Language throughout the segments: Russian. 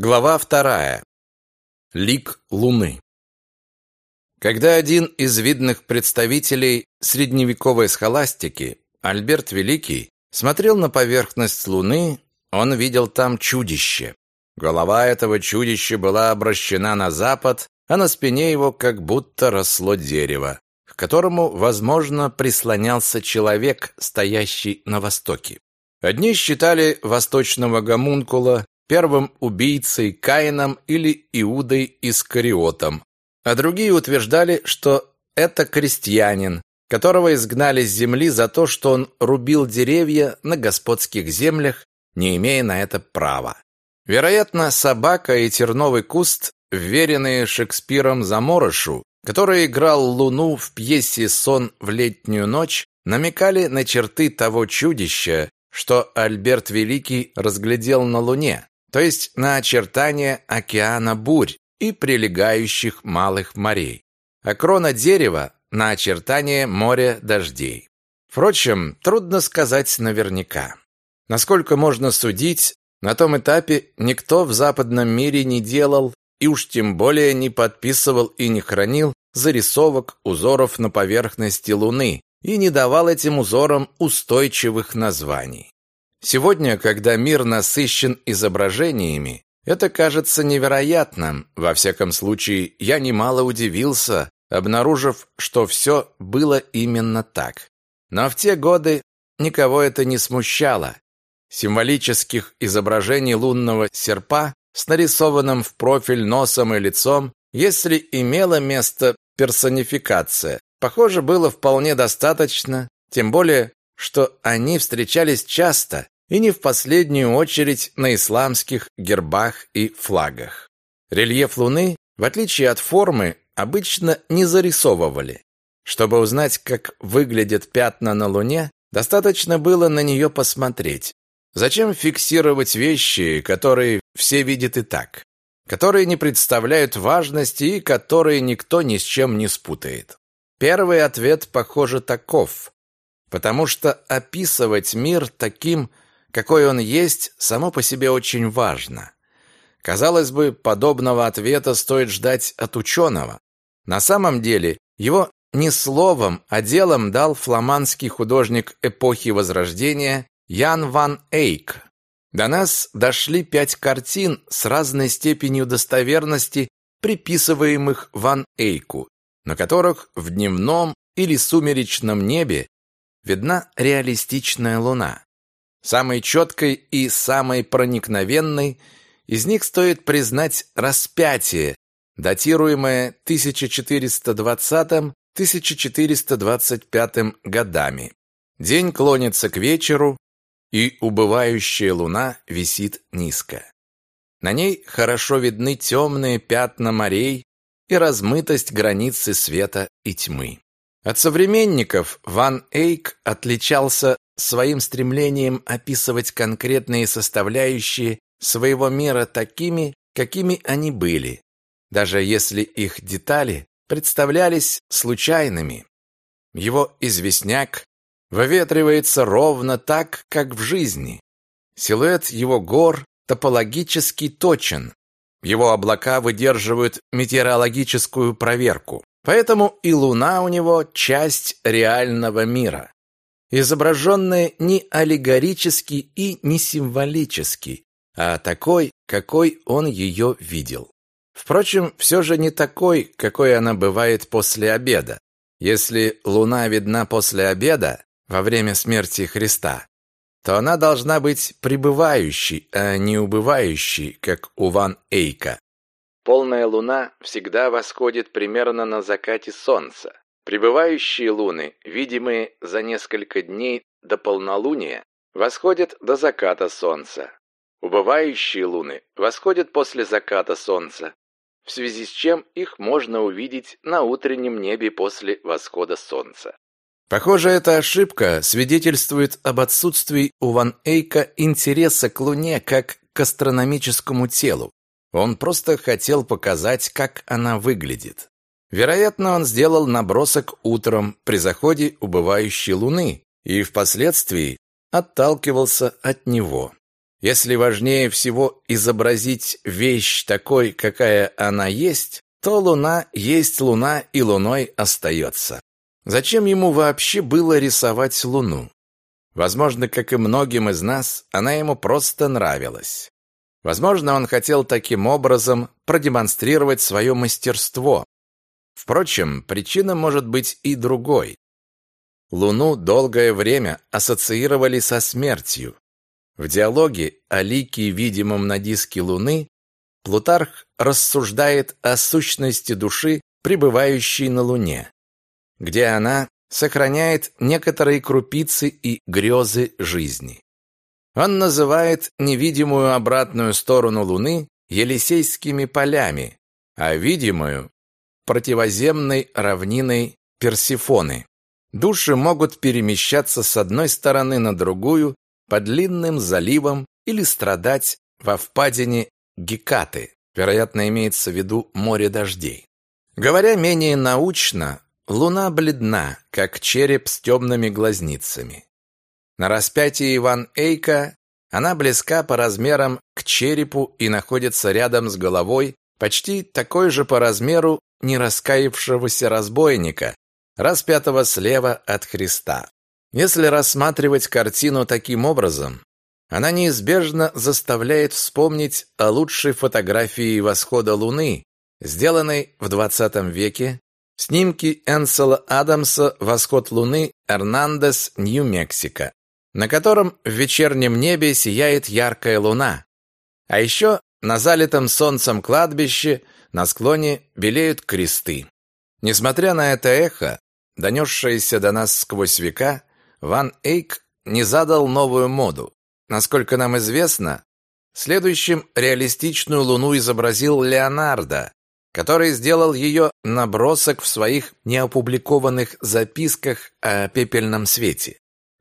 Глава вторая. Лик Луны. Когда один из видных представителей средневековой схоластики, Альберт Великий, смотрел на поверхность Луны, он видел там чудище. Голова этого чудища была обращена на запад, а на спине его как будто росло дерево, к которому, возможно, прислонялся человек, стоящий на востоке. Одни считали восточного гомункула первым убийцей Каином или Иудой Искариотом, а другие утверждали, что это крестьянин, которого изгнали с земли за то, что он рубил деревья на господских землях, не имея на это права. Вероятно, собака и терновый куст, вверенные Шекспиром заморышу, который играл Луну в пьесе «Сон в летнюю ночь», намекали на черты того чудища, что Альберт Великий разглядел на Луне, то есть на очертания океана бурь и прилегающих малых морей, а крона дерева на очертания моря дождей. Впрочем, трудно сказать наверняка. Насколько можно судить, на том этапе никто в западном мире не делал и уж тем более не подписывал и не хранил зарисовок узоров на поверхности Луны и не давал этим узорам устойчивых названий. Сегодня, когда мир насыщен изображениями, это кажется невероятным. Во всяком случае, я немало удивился, обнаружив, что все было именно так. Но в те годы никого это не смущало. Символических изображений лунного серпа с нарисованным в профиль носом и лицом, если имела место персонификация, похоже, было вполне достаточно, тем более что они встречались часто и не в последнюю очередь на исламских гербах и флагах. Рельеф Луны, в отличие от формы, обычно не зарисовывали. Чтобы узнать, как выглядят пятна на Луне, достаточно было на нее посмотреть. Зачем фиксировать вещи, которые все видят и так, которые не представляют важности и которые никто ни с чем не спутает? Первый ответ, похоже, таков потому что описывать мир таким, какой он есть, само по себе очень важно. Казалось бы, подобного ответа стоит ждать от ученого. На самом деле, его не словом, а делом дал фламандский художник эпохи Возрождения Ян ван Эйк. До нас дошли пять картин с разной степенью достоверности, приписываемых Ван Эйку, на которых в дневном или сумеречном небе видна реалистичная луна. Самой четкой и самой проникновенной из них стоит признать распятие, датируемое 1420-1425 годами. День клонится к вечеру, и убывающая луна висит низко. На ней хорошо видны темные пятна морей и размытость границы света и тьмы. От современников Ван Эйк отличался своим стремлением описывать конкретные составляющие своего мира такими, какими они были, даже если их детали представлялись случайными. Его известняк выветривается ровно так, как в жизни. Силуэт его гор топологически точен. Его облака выдерживают метеорологическую проверку. Поэтому и Луна у него часть реального мира, изображенная не аллегорически и не символически, а такой, какой он ее видел. Впрочем, все же не такой, какой она бывает после обеда. Если Луна видна после обеда, во время смерти Христа, то она должна быть пребывающей, а не убывающей, как у Ван Эйка. Полная луна всегда восходит примерно на закате солнца. Прибывающие луны, видимые за несколько дней до полнолуния, восходят до заката солнца. Убывающие луны восходят после заката солнца, в связи с чем их можно увидеть на утреннем небе после восхода солнца. Похоже, эта ошибка свидетельствует об отсутствии у Ван Эйка интереса к Луне как к астрономическому телу. Он просто хотел показать, как она выглядит. Вероятно, он сделал набросок утром при заходе убывающей луны и впоследствии отталкивался от него. Если важнее всего изобразить вещь такой, какая она есть, то Луна есть Луна и Луной остается. Зачем ему вообще было рисовать Луну? Возможно, как и многим из нас, она ему просто нравилась. Возможно, он хотел таким образом продемонстрировать свое мастерство. Впрочем, причина может быть и другой. Луну долгое время ассоциировали со смертью. В диалоге о лике, видимом на диске Луны, Плутарх рассуждает о сущности души, пребывающей на Луне, где она сохраняет некоторые крупицы и грезы жизни. Он называет невидимую обратную сторону Луны Елисейскими полями, а видимую – противоземной равниной Персифоны. Души могут перемещаться с одной стороны на другую по длинным заливам или страдать во впадине Гекаты. Вероятно, имеется в виду море дождей. Говоря менее научно, Луна бледна, как череп с темными глазницами. На распятии Иван Эйка она близка по размерам к черепу и находится рядом с головой почти такой же по размеру нераскаявшегося разбойника, распятого слева от Христа. Если рассматривать картину таким образом, она неизбежно заставляет вспомнить о лучшей фотографии восхода Луны, сделанной в 20 веке, снимки Энсела Адамса «Восход Луны. Эрнандес, Нью-Мексико», на котором в вечернем небе сияет яркая луна. А еще на залитом солнцем кладбище на склоне белеют кресты. Несмотря на это эхо, донесшееся до нас сквозь века, Ван Эйк не задал новую моду. Насколько нам известно, следующим реалистичную луну изобразил Леонардо, который сделал ее набросок в своих неопубликованных записках о пепельном свете.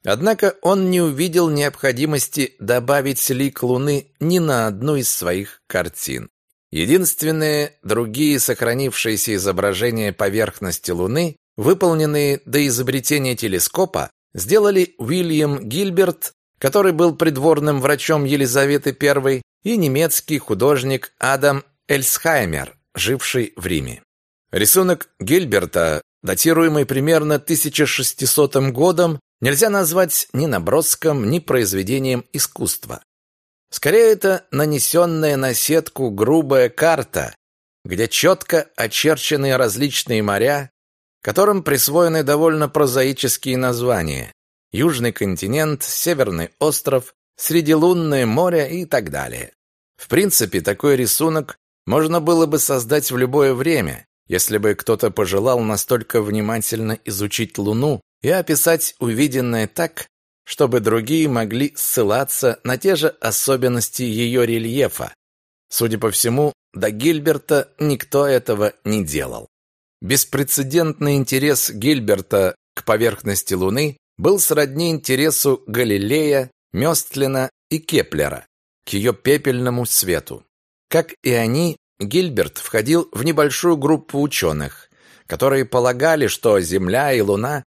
Однако он не увидел необходимости добавить лик Луны ни на одну из своих картин. Единственные другие сохранившиеся изображения поверхности Луны, выполненные до изобретения телескопа, сделали Уильям Гильберт, который был придворным врачом Елизаветы I, и немецкий художник Адам Эльсхаймер, живший в Риме. Рисунок Гильберта, датируемый примерно 1600 годом, нельзя назвать ни наброском, ни произведением искусства. Скорее, это нанесенная на сетку грубая карта, где четко очерчены различные моря, которым присвоены довольно прозаические названия Южный континент, Северный остров, Средилунное море и так далее. В принципе, такой рисунок можно было бы создать в любое время, если бы кто-то пожелал настолько внимательно изучить Луну и описать увиденное так, чтобы другие могли ссылаться на те же особенности ее рельефа. Судя по всему, до Гильберта никто этого не делал. Беспрецедентный интерес Гильберта к поверхности Луны был сродни интересу Галилея, Мёстлина и Кеплера к ее пепельному свету. Как и они, Гильберт входил в небольшую группу ученых, которые полагали, что Земля и Луна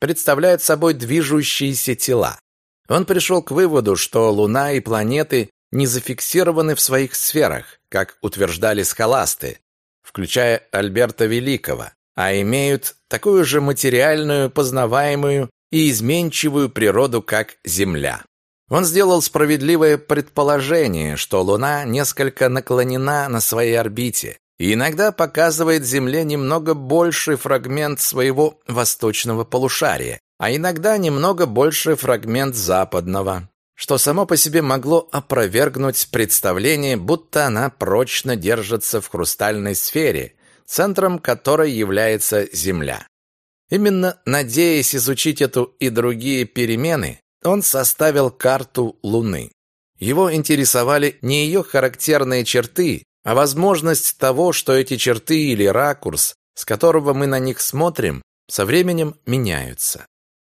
представляют собой движущиеся тела. Он пришел к выводу, что Луна и планеты не зафиксированы в своих сферах, как утверждали схоласты, включая Альберта Великого, а имеют такую же материальную, познаваемую и изменчивую природу, как Земля. Он сделал справедливое предположение, что Луна несколько наклонена на своей орбите и иногда показывает Земле немного больший фрагмент своего восточного полушария, а иногда немного больший фрагмент западного, что само по себе могло опровергнуть представление, будто она прочно держится в хрустальной сфере, центром которой является Земля. Именно надеясь изучить эту и другие перемены, он составил карту Луны. Его интересовали не ее характерные черты, а возможность того, что эти черты или ракурс, с которого мы на них смотрим, со временем меняются.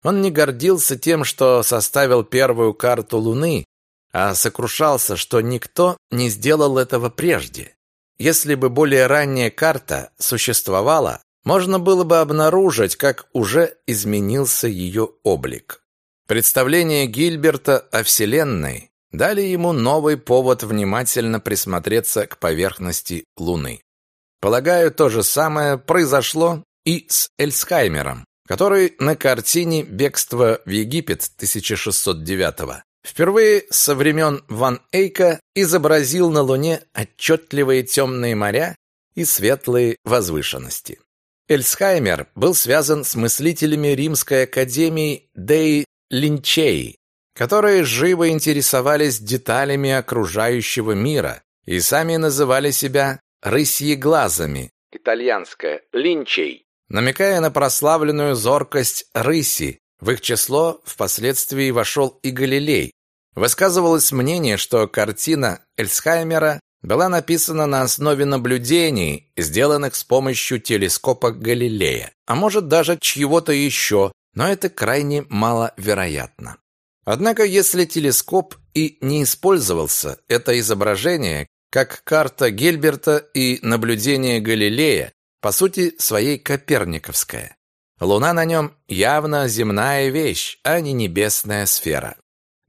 Он не гордился тем, что составил первую карту Луны, а сокрушался, что никто не сделал этого прежде. Если бы более ранняя карта существовала, можно было бы обнаружить, как уже изменился ее облик. Представление Гильберта о Вселенной дали ему новый повод внимательно присмотреться к поверхности Луны. Полагаю, то же самое произошло и с Эльсхаймером, который на картине «Бегство в Египет» 1609 впервые со времен Ван Эйка изобразил на Луне отчетливые темные моря и светлые возвышенности. Эльсхаймер был связан с мыслителями Римской академии Деи Линчей, которые живо интересовались деталями окружающего мира и сами называли себя «рысьеглазами», итальянское «линчей», намекая на прославленную зоркость рыси. В их число впоследствии вошел и Галилей. Высказывалось мнение, что картина Эльсхаймера была написана на основе наблюдений, сделанных с помощью телескопа Галилея, а может даже чьего-то еще, но это крайне маловероятно. Однако, если телескоп и не использовался, это изображение, как карта Гельберта и наблюдение Галилея, по сути, своей коперниковское. Луна на нем явно земная вещь, а не небесная сфера.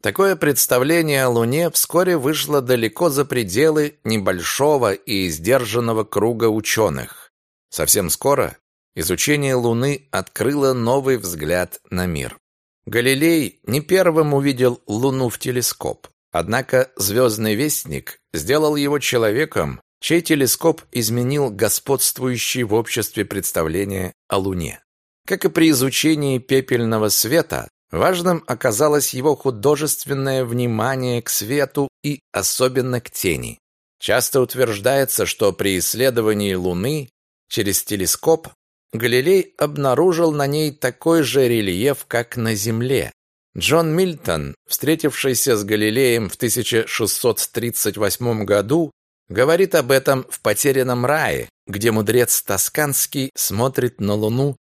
Такое представление о Луне вскоре вышло далеко за пределы небольшого и сдержанного круга ученых. Совсем скоро изучение Луны открыло новый взгляд на мир. Галилей не первым увидел Луну в телескоп. Однако звездный вестник сделал его человеком, чей телескоп изменил господствующие в обществе представления о Луне. Как и при изучении пепельного света, важным оказалось его художественное внимание к свету и особенно к тени. Часто утверждается, что при исследовании Луны через телескоп Галилей обнаружил на ней такой же рельеф, как на Земле. Джон Мильтон, встретившийся с Галилеем в 1638 году, говорит об этом в «Потерянном рае», где мудрец Тосканский смотрит на Луну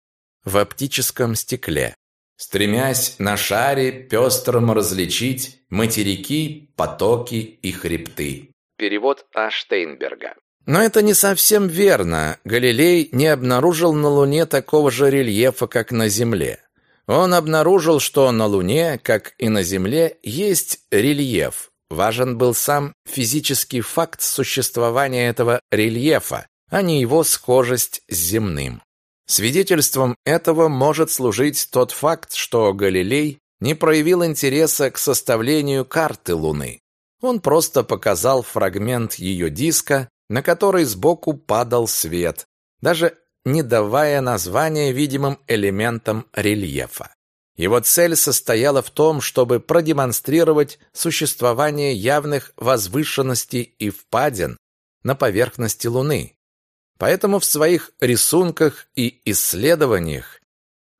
в оптическом стекле, стремясь на шаре пестрому различить материки, потоки и хребты. Перевод А. Штейнберга. Но это не совсем верно. Галилей не обнаружил на Луне такого же рельефа, как на Земле. Он обнаружил, что на Луне, как и на Земле, есть рельеф. Важен был сам физический факт существования этого рельефа, а не его схожесть с земным. Свидетельством этого может служить тот факт, что Галилей не проявил интереса к составлению карты Луны. Он просто показал фрагмент ее диска на который сбоку падал свет, даже не давая названия видимым элементам рельефа. Его цель состояла в том, чтобы продемонстрировать существование явных возвышенностей и впадин на поверхности Луны. Поэтому в своих рисунках и исследованиях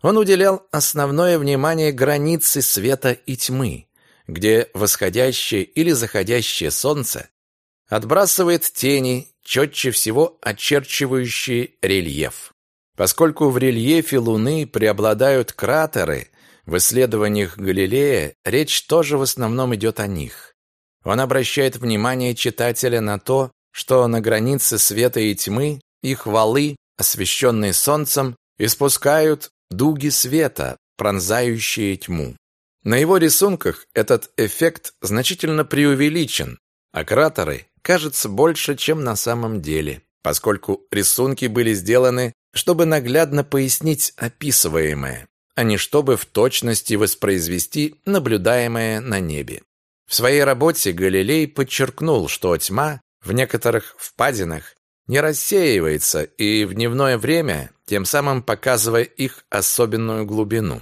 он уделял основное внимание границе света и тьмы, где восходящее или заходящее солнце отбрасывает тени, четче всего очерчивающие рельеф. Поскольку в рельефе Луны преобладают кратеры, в исследованиях Галилея речь тоже в основном идет о них. Он обращает внимание читателя на то, что на границе света и тьмы их валы, освещенные солнцем, испускают дуги света, пронзающие тьму. На его рисунках этот эффект значительно преувеличен, а кратеры кажется больше, чем на самом деле, поскольку рисунки были сделаны, чтобы наглядно пояснить описываемое, а не чтобы в точности воспроизвести наблюдаемое на небе. В своей работе Галилей подчеркнул, что тьма в некоторых впадинах не рассеивается и в дневное время, тем самым показывая их особенную глубину.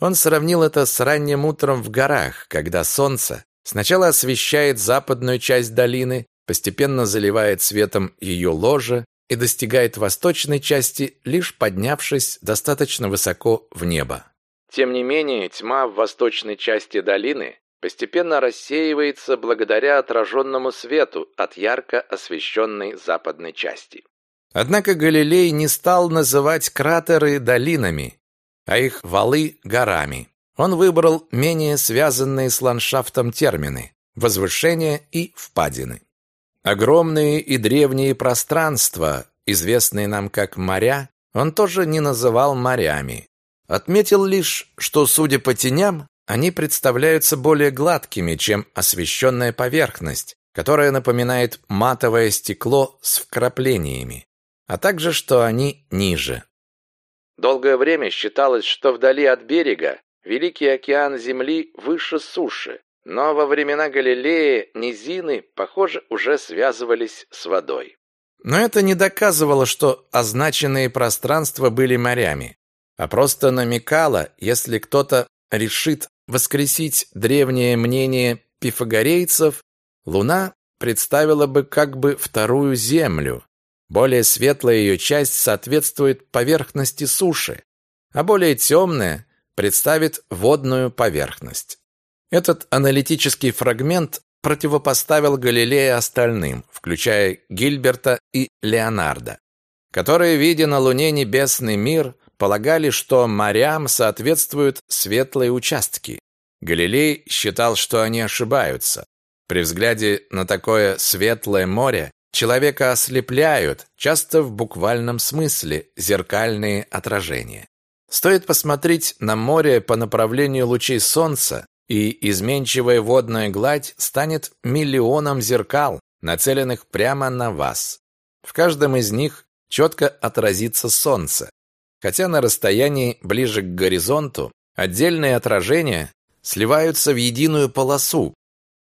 Он сравнил это с ранним утром в горах, когда солнце сначала освещает западную часть долины, постепенно заливает светом ее ложе и достигает восточной части, лишь поднявшись достаточно высоко в небо. Тем не менее, тьма в восточной части долины постепенно рассеивается благодаря отраженному свету от ярко освещенной западной части. Однако Галилей не стал называть кратеры долинами, а их валы горами. Он выбрал менее связанные с ландшафтом термины – возвышения и впадины. Огромные и древние пространства, известные нам как моря, он тоже не называл морями. Отметил лишь, что, судя по теням, они представляются более гладкими, чем освещенная поверхность, которая напоминает матовое стекло с вкраплениями, а также что они ниже. Долгое время считалось, что вдали от берега Великий океан Земли выше суши, но во времена Галилея низины, похоже, уже связывались с водой. Но это не доказывало, что означенные пространства были морями, а просто намекало, если кто-то решит воскресить древнее мнение пифагорейцев, Луна представила бы как бы вторую Землю. Более светлая ее часть соответствует поверхности суши, а более темная представит водную поверхность. Этот аналитический фрагмент противопоставил Галилея остальным, включая Гильберта и Леонардо, которые, видя на Луне небесный мир, полагали, что морям соответствуют светлые участки. Галилей считал, что они ошибаются. При взгляде на такое светлое море человека ослепляют, часто в буквальном смысле, зеркальные отражения. Стоит посмотреть на море по направлению лучей солнца, и изменчивая водная гладь станет миллионом зеркал, нацеленных прямо на вас. В каждом из них четко отразится солнце. Хотя на расстоянии ближе к горизонту отдельные отражения сливаются в единую полосу.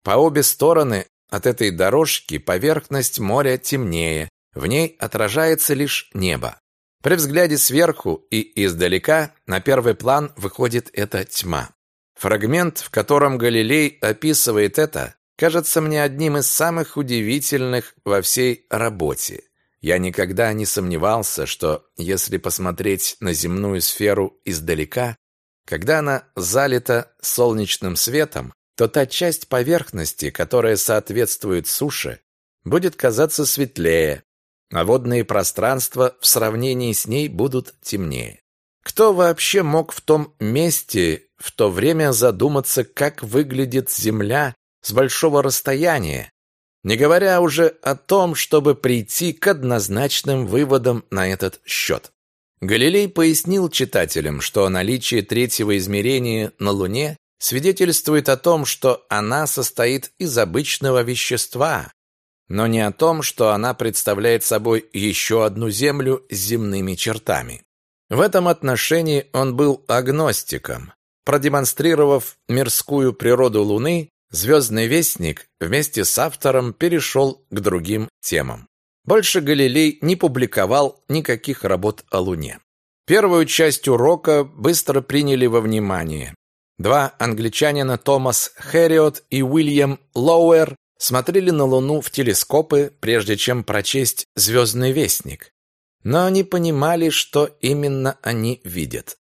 По обе стороны от этой дорожки поверхность моря темнее, в ней отражается лишь небо. При взгляде сверху и издалека на первый план выходит эта тьма. Фрагмент, в котором Галилей описывает это, кажется мне одним из самых удивительных во всей работе. Я никогда не сомневался, что если посмотреть на земную сферу издалека, когда она залита солнечным светом, то та часть поверхности, которая соответствует суше, будет казаться светлее, а водные пространства в сравнении с ней будут темнее. Кто вообще мог в том месте в то время задуматься, как выглядит Земля с большого расстояния, не говоря уже о том, чтобы прийти к однозначным выводам на этот счет. Галилей пояснил читателям, что наличие третьего измерения на Луне свидетельствует о том, что она состоит из обычного вещества, но не о том, что она представляет собой еще одну Землю с земными чертами. В этом отношении он был агностиком. Продемонстрировав мирскую природу Луны, «Звездный вестник» вместе с автором перешел к другим темам. Больше Галилей не публиковал никаких работ о Луне. Первую часть урока быстро приняли во внимание. Два англичанина Томас Хэриот и Уильям Лоуэр смотрели на Луну в телескопы, прежде чем прочесть «Звездный вестник». Но они понимали, что именно они видят.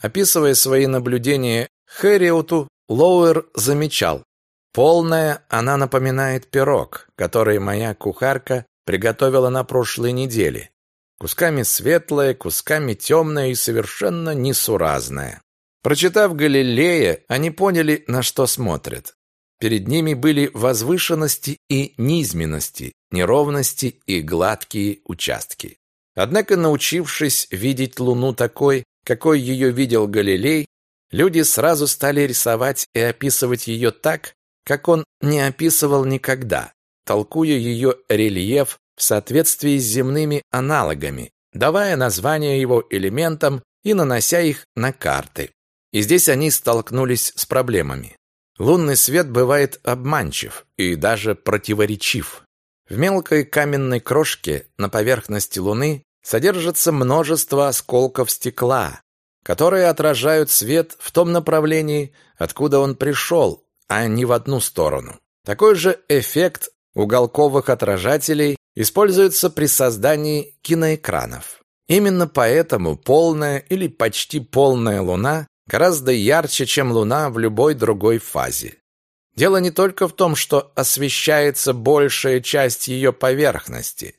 Описывая свои наблюдения Хэриоту, Лоуэр замечал, полная она напоминает пирог, который моя кухарка приготовила на прошлой неделе. Кусками светлая, кусками темная и совершенно несуразная. Прочитав Галилея, они поняли, на что смотрят. Перед ними были возвышенности и низменности, неровности и гладкие участки. Однако, научившись видеть Луну такой, какой ее видел Галилей, люди сразу стали рисовать и описывать ее так, как он не описывал никогда, толкуя ее рельеф в соответствии с земными аналогами, давая названия его элементам и нанося их на карты. И здесь они столкнулись с проблемами. Лунный свет бывает обманчив и даже противоречив. В мелкой каменной крошке на поверхности Луны содержится множество осколков стекла, которые отражают свет в том направлении, откуда он пришел, а не в одну сторону. Такой же эффект уголковых отражателей используется при создании киноэкранов. Именно поэтому полная или почти полная Луна гораздо ярче, чем Луна в любой другой фазе. Дело не только в том, что освещается большая часть ее поверхности,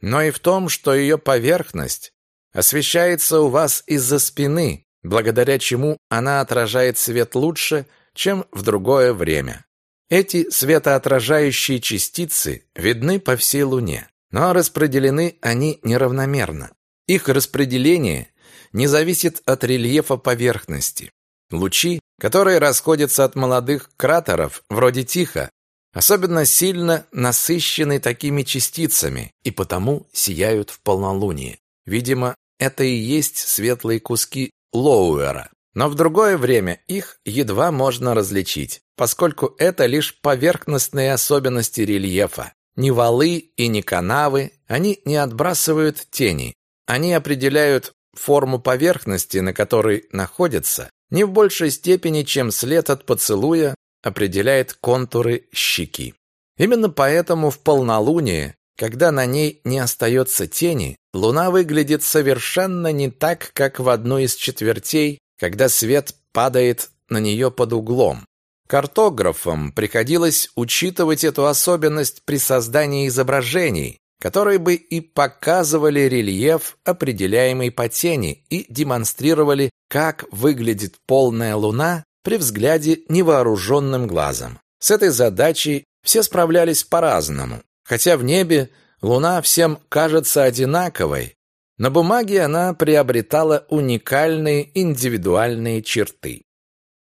но и в том, что ее поверхность освещается у вас из-за спины, благодаря чему она отражает свет лучше, чем в другое время. Эти светоотражающие частицы видны по всей Луне, но распределены они неравномерно. Их распределение не зависит от рельефа поверхности. Лучи, которые расходятся от молодых кратеров, вроде Тихо, особенно сильно насыщены такими частицами и потому сияют в полнолуние. Видимо, это и есть светлые куски Лоуэра. Но в другое время их едва можно различить, поскольку это лишь поверхностные особенности рельефа. Ни валы и ни канавы, они не отбрасывают тени. Они определяют форму поверхности, на которой находятся, не в большей степени, чем след от поцелуя определяет контуры щеки. Именно поэтому в полнолуние, когда на ней не остается тени, луна выглядит совершенно не так, как в одной из четвертей, когда свет падает на нее под углом. Картографам приходилось учитывать эту особенность при создании изображений, которые бы и показывали рельеф, определяемый по тени, и демонстрировали, как выглядит полная луна при взгляде невооруженным глазом. С этой задачей все справлялись по-разному. Хотя в небе луна всем кажется одинаковой, на бумаге она приобретала уникальные индивидуальные черты.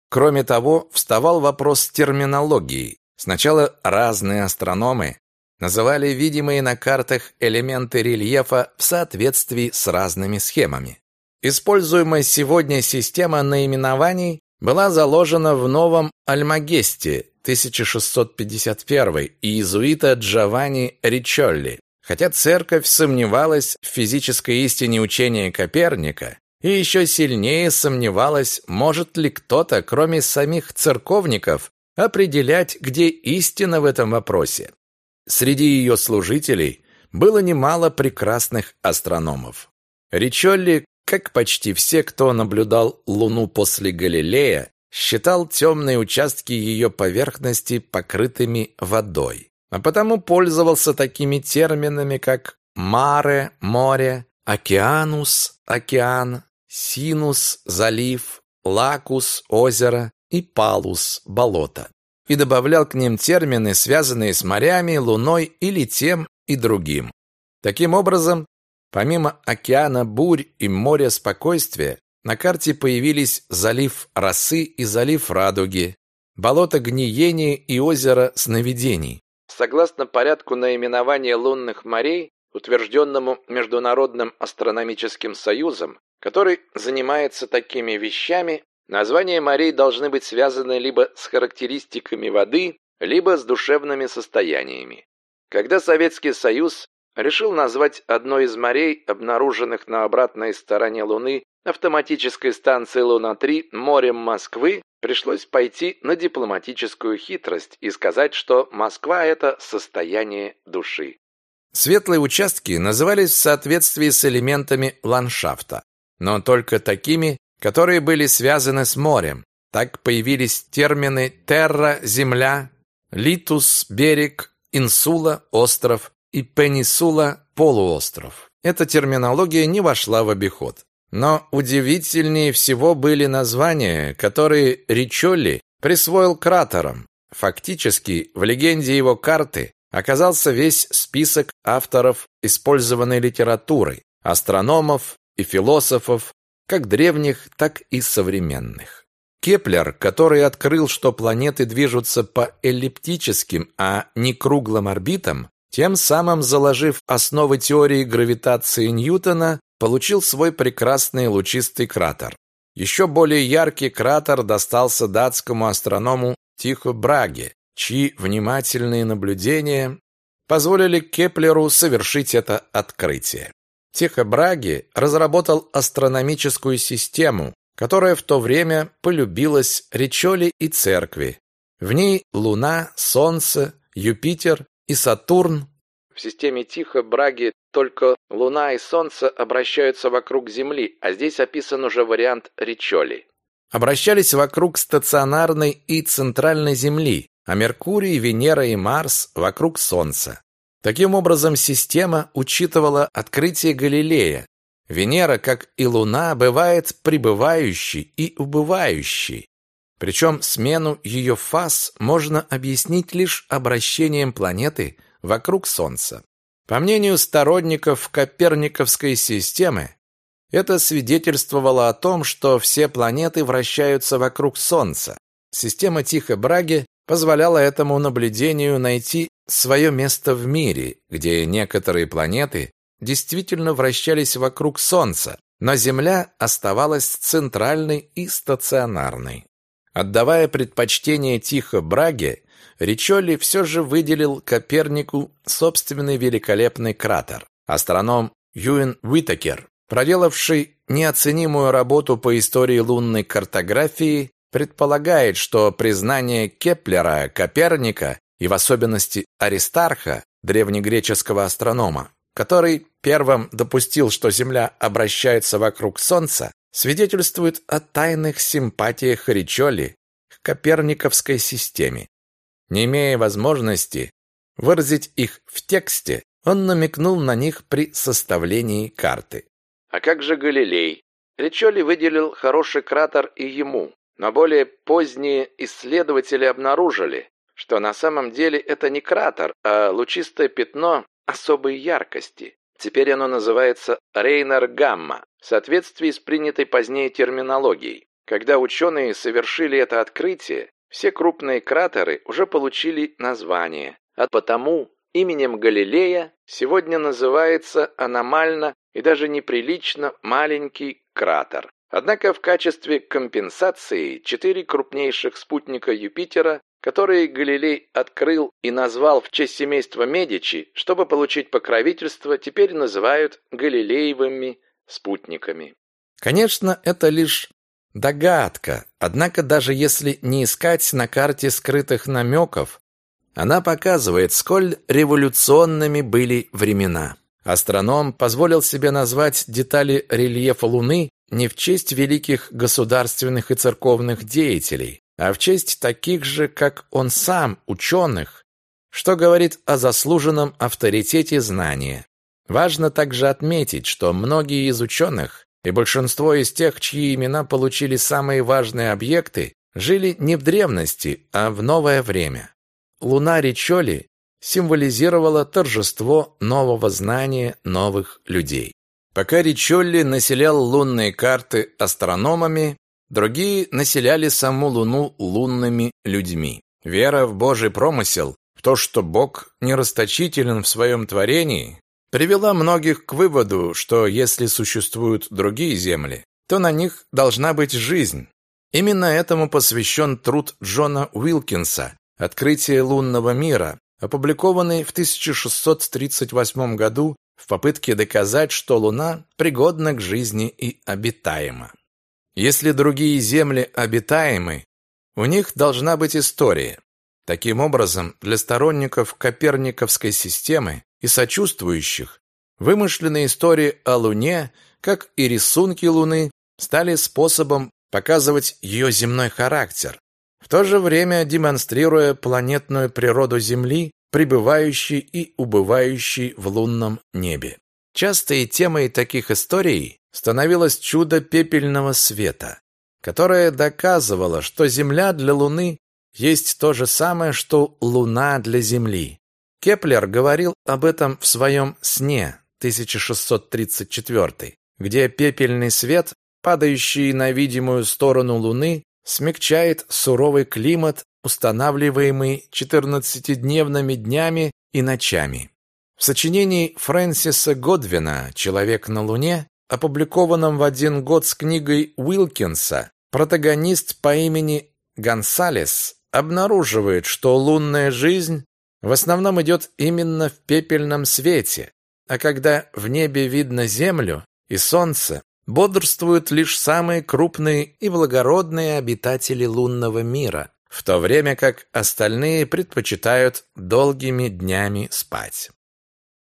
Кроме того, вставал вопрос терминологии. Сначала разные астрономы называли видимые на картах элементы рельефа в соответствии с разными схемами. Используемая сегодня система наименований была заложена в Новом Альмагесте 1651 иезуита Джованни Ричолли. Хотя церковь сомневалась в физической истине учения Коперника и еще сильнее сомневалась, может ли кто-то, кроме самих церковников, определять, где истина в этом вопросе. Среди ее служителей было немало прекрасных астрономов. Ричолли как почти все, кто наблюдал Луну после Галилея, считал темные участки ее поверхности покрытыми водой, а потому пользовался такими терминами, как «маре» – море, «океанус» – океан, «синус» – залив, «лакус» – озеро и «палус» – болото. И добавлял к ним термины, связанные с морями, луной или тем и другим. Таким образом, Помимо океана бурь и моря спокойствия, на карте появились залив Росы и залив Радуги, болото Гниения и озеро Сновидений. Согласно порядку наименования лунных морей, утвержденному Международным астрономическим союзом, который занимается такими вещами, названия морей должны быть связаны либо с характеристиками воды, либо с душевными состояниями. Когда Советский Союз решил назвать одно из морей, обнаруженных на обратной стороне Луны, автоматической станции Луна-3 морем Москвы, пришлось пойти на дипломатическую хитрость и сказать, что Москва – это состояние души. Светлые участки назывались в соответствии с элементами ландшафта, но только такими, которые были связаны с морем. Так появились термины «терра» – «земля», «литус» – «берег», «инсула» – «остров», и Пенисула – полуостров. Эта терминология не вошла в обиход. Но удивительнее всего были названия, которые Ричолли присвоил кратерам. Фактически, в легенде его карты оказался весь список авторов использованной литературы, астрономов и философов, как древних, так и современных. Кеплер, который открыл, что планеты движутся по эллиптическим, а не круглым орбитам, тем самым заложив основы теории гравитации Ньютона, получил свой прекрасный лучистый кратер. Еще более яркий кратер достался датскому астроному Тихо Браге, чьи внимательные наблюдения позволили Кеплеру совершить это открытие. Тихо Браге разработал астрономическую систему, которая в то время полюбилась Риччоли и Церкви. В ней Луна, Солнце, Юпитер и Сатурн. В системе Тихо Браги только Луна и Солнце обращаются вокруг Земли, а здесь описан уже вариант Ричоли. Обращались вокруг стационарной и центральной Земли, а Меркурий, Венера и Марс вокруг Солнца. Таким образом, система учитывала открытие Галилея. Венера, как и Луна, бывает прибывающей и убывающей. Причем смену ее фаз можно объяснить лишь обращением планеты вокруг Солнца. По мнению сторонников Коперниковской системы, Это свидетельствовало о том, что все планеты вращаются вокруг Солнца. Система Тихо-Браги позволяла этому наблюдению найти свое место в мире, где некоторые планеты действительно вращались вокруг Солнца, но Земля оставалась центральной и стационарной. Отдавая предпочтение Тихо-Браге, Ричолли все же выделил Копернику собственный великолепный кратер. Астроном Юэн Уитакер, проделавший неоценимую работу по истории лунной картографии, предполагает, что признание Кеплера, Коперника и в особенности Аристарха, древнегреческого астронома, который первым допустил, что Земля обращается вокруг Солнца, свидетельствует о тайных симпатиях Ричолли к коперниковской системе. Не имея возможности выразить их в тексте, он намекнул на них при составлении карты. А как же Галилей? Ричолли выделил хороший кратер и ему, но более поздние исследователи обнаружили, что на самом деле это не кратер, а лучистое пятно особой яркости. Теперь оно называется Рейнер-гамма в соответствии с принятой позднее терминологией. Когда ученые совершили это открытие, все крупные кратеры уже получили название, а потому именем Галилея сегодня называется аномально и даже неприлично маленький кратер. Однако в качестве компенсации четыре крупнейших спутника Юпитера которые Галилей открыл и назвал в честь семейства Медичи, чтобы получить покровительство, теперь называют Галилеевыми спутниками. Конечно, это лишь догадка, однако даже если не искать на карте скрытых намеков, она показывает, сколь революционными были времена. Астроном позволил себе назвать детали рельефа Луны не в честь великих государственных и церковных деятелей, а в честь таких же, как он сам, ученых, что говорит о заслуженном авторитете знания. Важно также отметить, что многие из ученых и большинство из тех, чьи имена получили самые важные объекты, жили не в древности, а в новое время. Луна Ричоли символизировала торжество нового знания новых людей. Пока Ричолли населял лунные карты астрономами, Другие населяли саму Луну лунными людьми. Вера в Божий промысел, в то, что Бог не расточителен в своем творении, привела многих к выводу, что если существуют другие земли, то на них должна быть жизнь. Именно этому посвящен труд Джона Уилкинса «Открытие лунного мира», опубликованный в 1638 году в попытке доказать, что Луна пригодна к жизни и обитаема. Если другие земли обитаемы, у них должна быть история. Таким образом, для сторонников коперниковской системы и сочувствующих, вымышленные истории о Луне, как и рисунки Луны, стали способом показывать ее земной характер, в то же время демонстрируя планетную природу Земли, пребывающей и убывающей в лунном небе. Частой темой таких историй становилось чудо пепельного света, которое доказывало, что Земля для Луны есть то же самое, что Луна для Земли. Кеплер говорил об этом в своем «Сне» 1634, где пепельный свет, падающий на видимую сторону Луны, смягчает суровый климат, устанавливаемый 14-дневными днями и ночами. В сочинении Фрэнсиса Годвина «Человек на Луне» опубликованном в один год с книгой Уилкинса, протагонист по имени Гонсалес обнаруживает, что лунная жизнь в основном идет именно в пепельном свете, а когда в небе видно Землю и Солнце, бодрствуют лишь самые крупные и благородные обитатели лунного мира, в то время как остальные предпочитают долгими днями спать.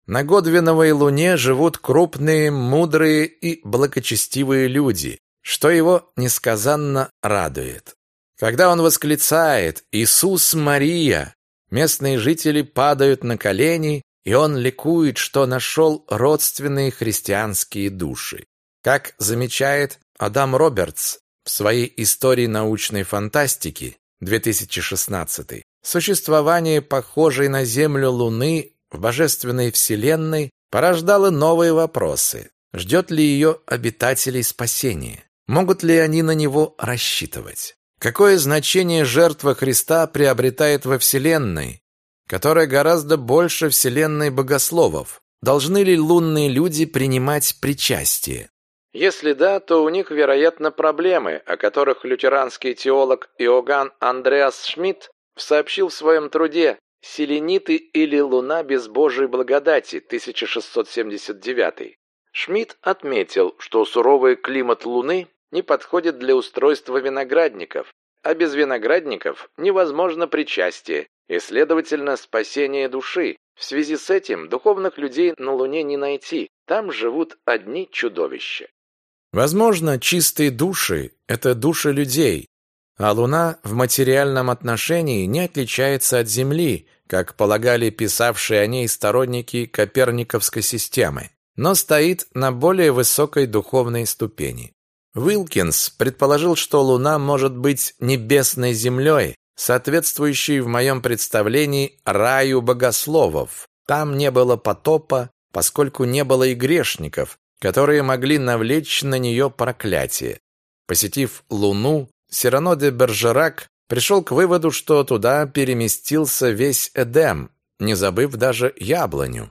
На Годвиновой луне живут крупные, мудрые и благочестивые люди, что его несказанно радует. Когда он восклицает «Иисус Мария!», местные жители падают на колени, и он ликует, что нашел родственные христианские души. Как замечает Адам Робертс в своей истории научной фантастики 2016, существование похожей на Землю Луны в божественной вселенной порождало новые вопросы. Ждет ли ее обитателей спасение? Могут ли они на него рассчитывать? Какое значение жертва Христа приобретает во Вселенной, которая гораздо больше Вселенной богословов? Должны ли лунные люди принимать причастие? Если да, то у них, вероятно, проблемы, о которых лютеранский теолог Иоганн Андреас Шмидт сообщил в своем труде «Селениты или луна без Божьей благодати» 1679. Шмидт отметил, что суровый климат Луны не подходит для устройства виноградников, а без виноградников невозможно причастие и, следовательно, спасение души. В связи с этим духовных людей на Луне не найти, там живут одни чудовища. Возможно, чистые души – это души людей, а Луна в материальном отношении не отличается от Земли, как полагали писавшие о ней сторонники Коперниковской системы, но стоит на более высокой духовной ступени. Уилкинс предположил, что Луна может быть небесной землей, соответствующей в моем представлении раю богословов. Там не было потопа, поскольку не было и грешников, которые могли навлечь на нее проклятие. Посетив Луну, Сирано де Бержерак пришел к выводу, что туда переместился весь Эдем, не забыв даже яблоню.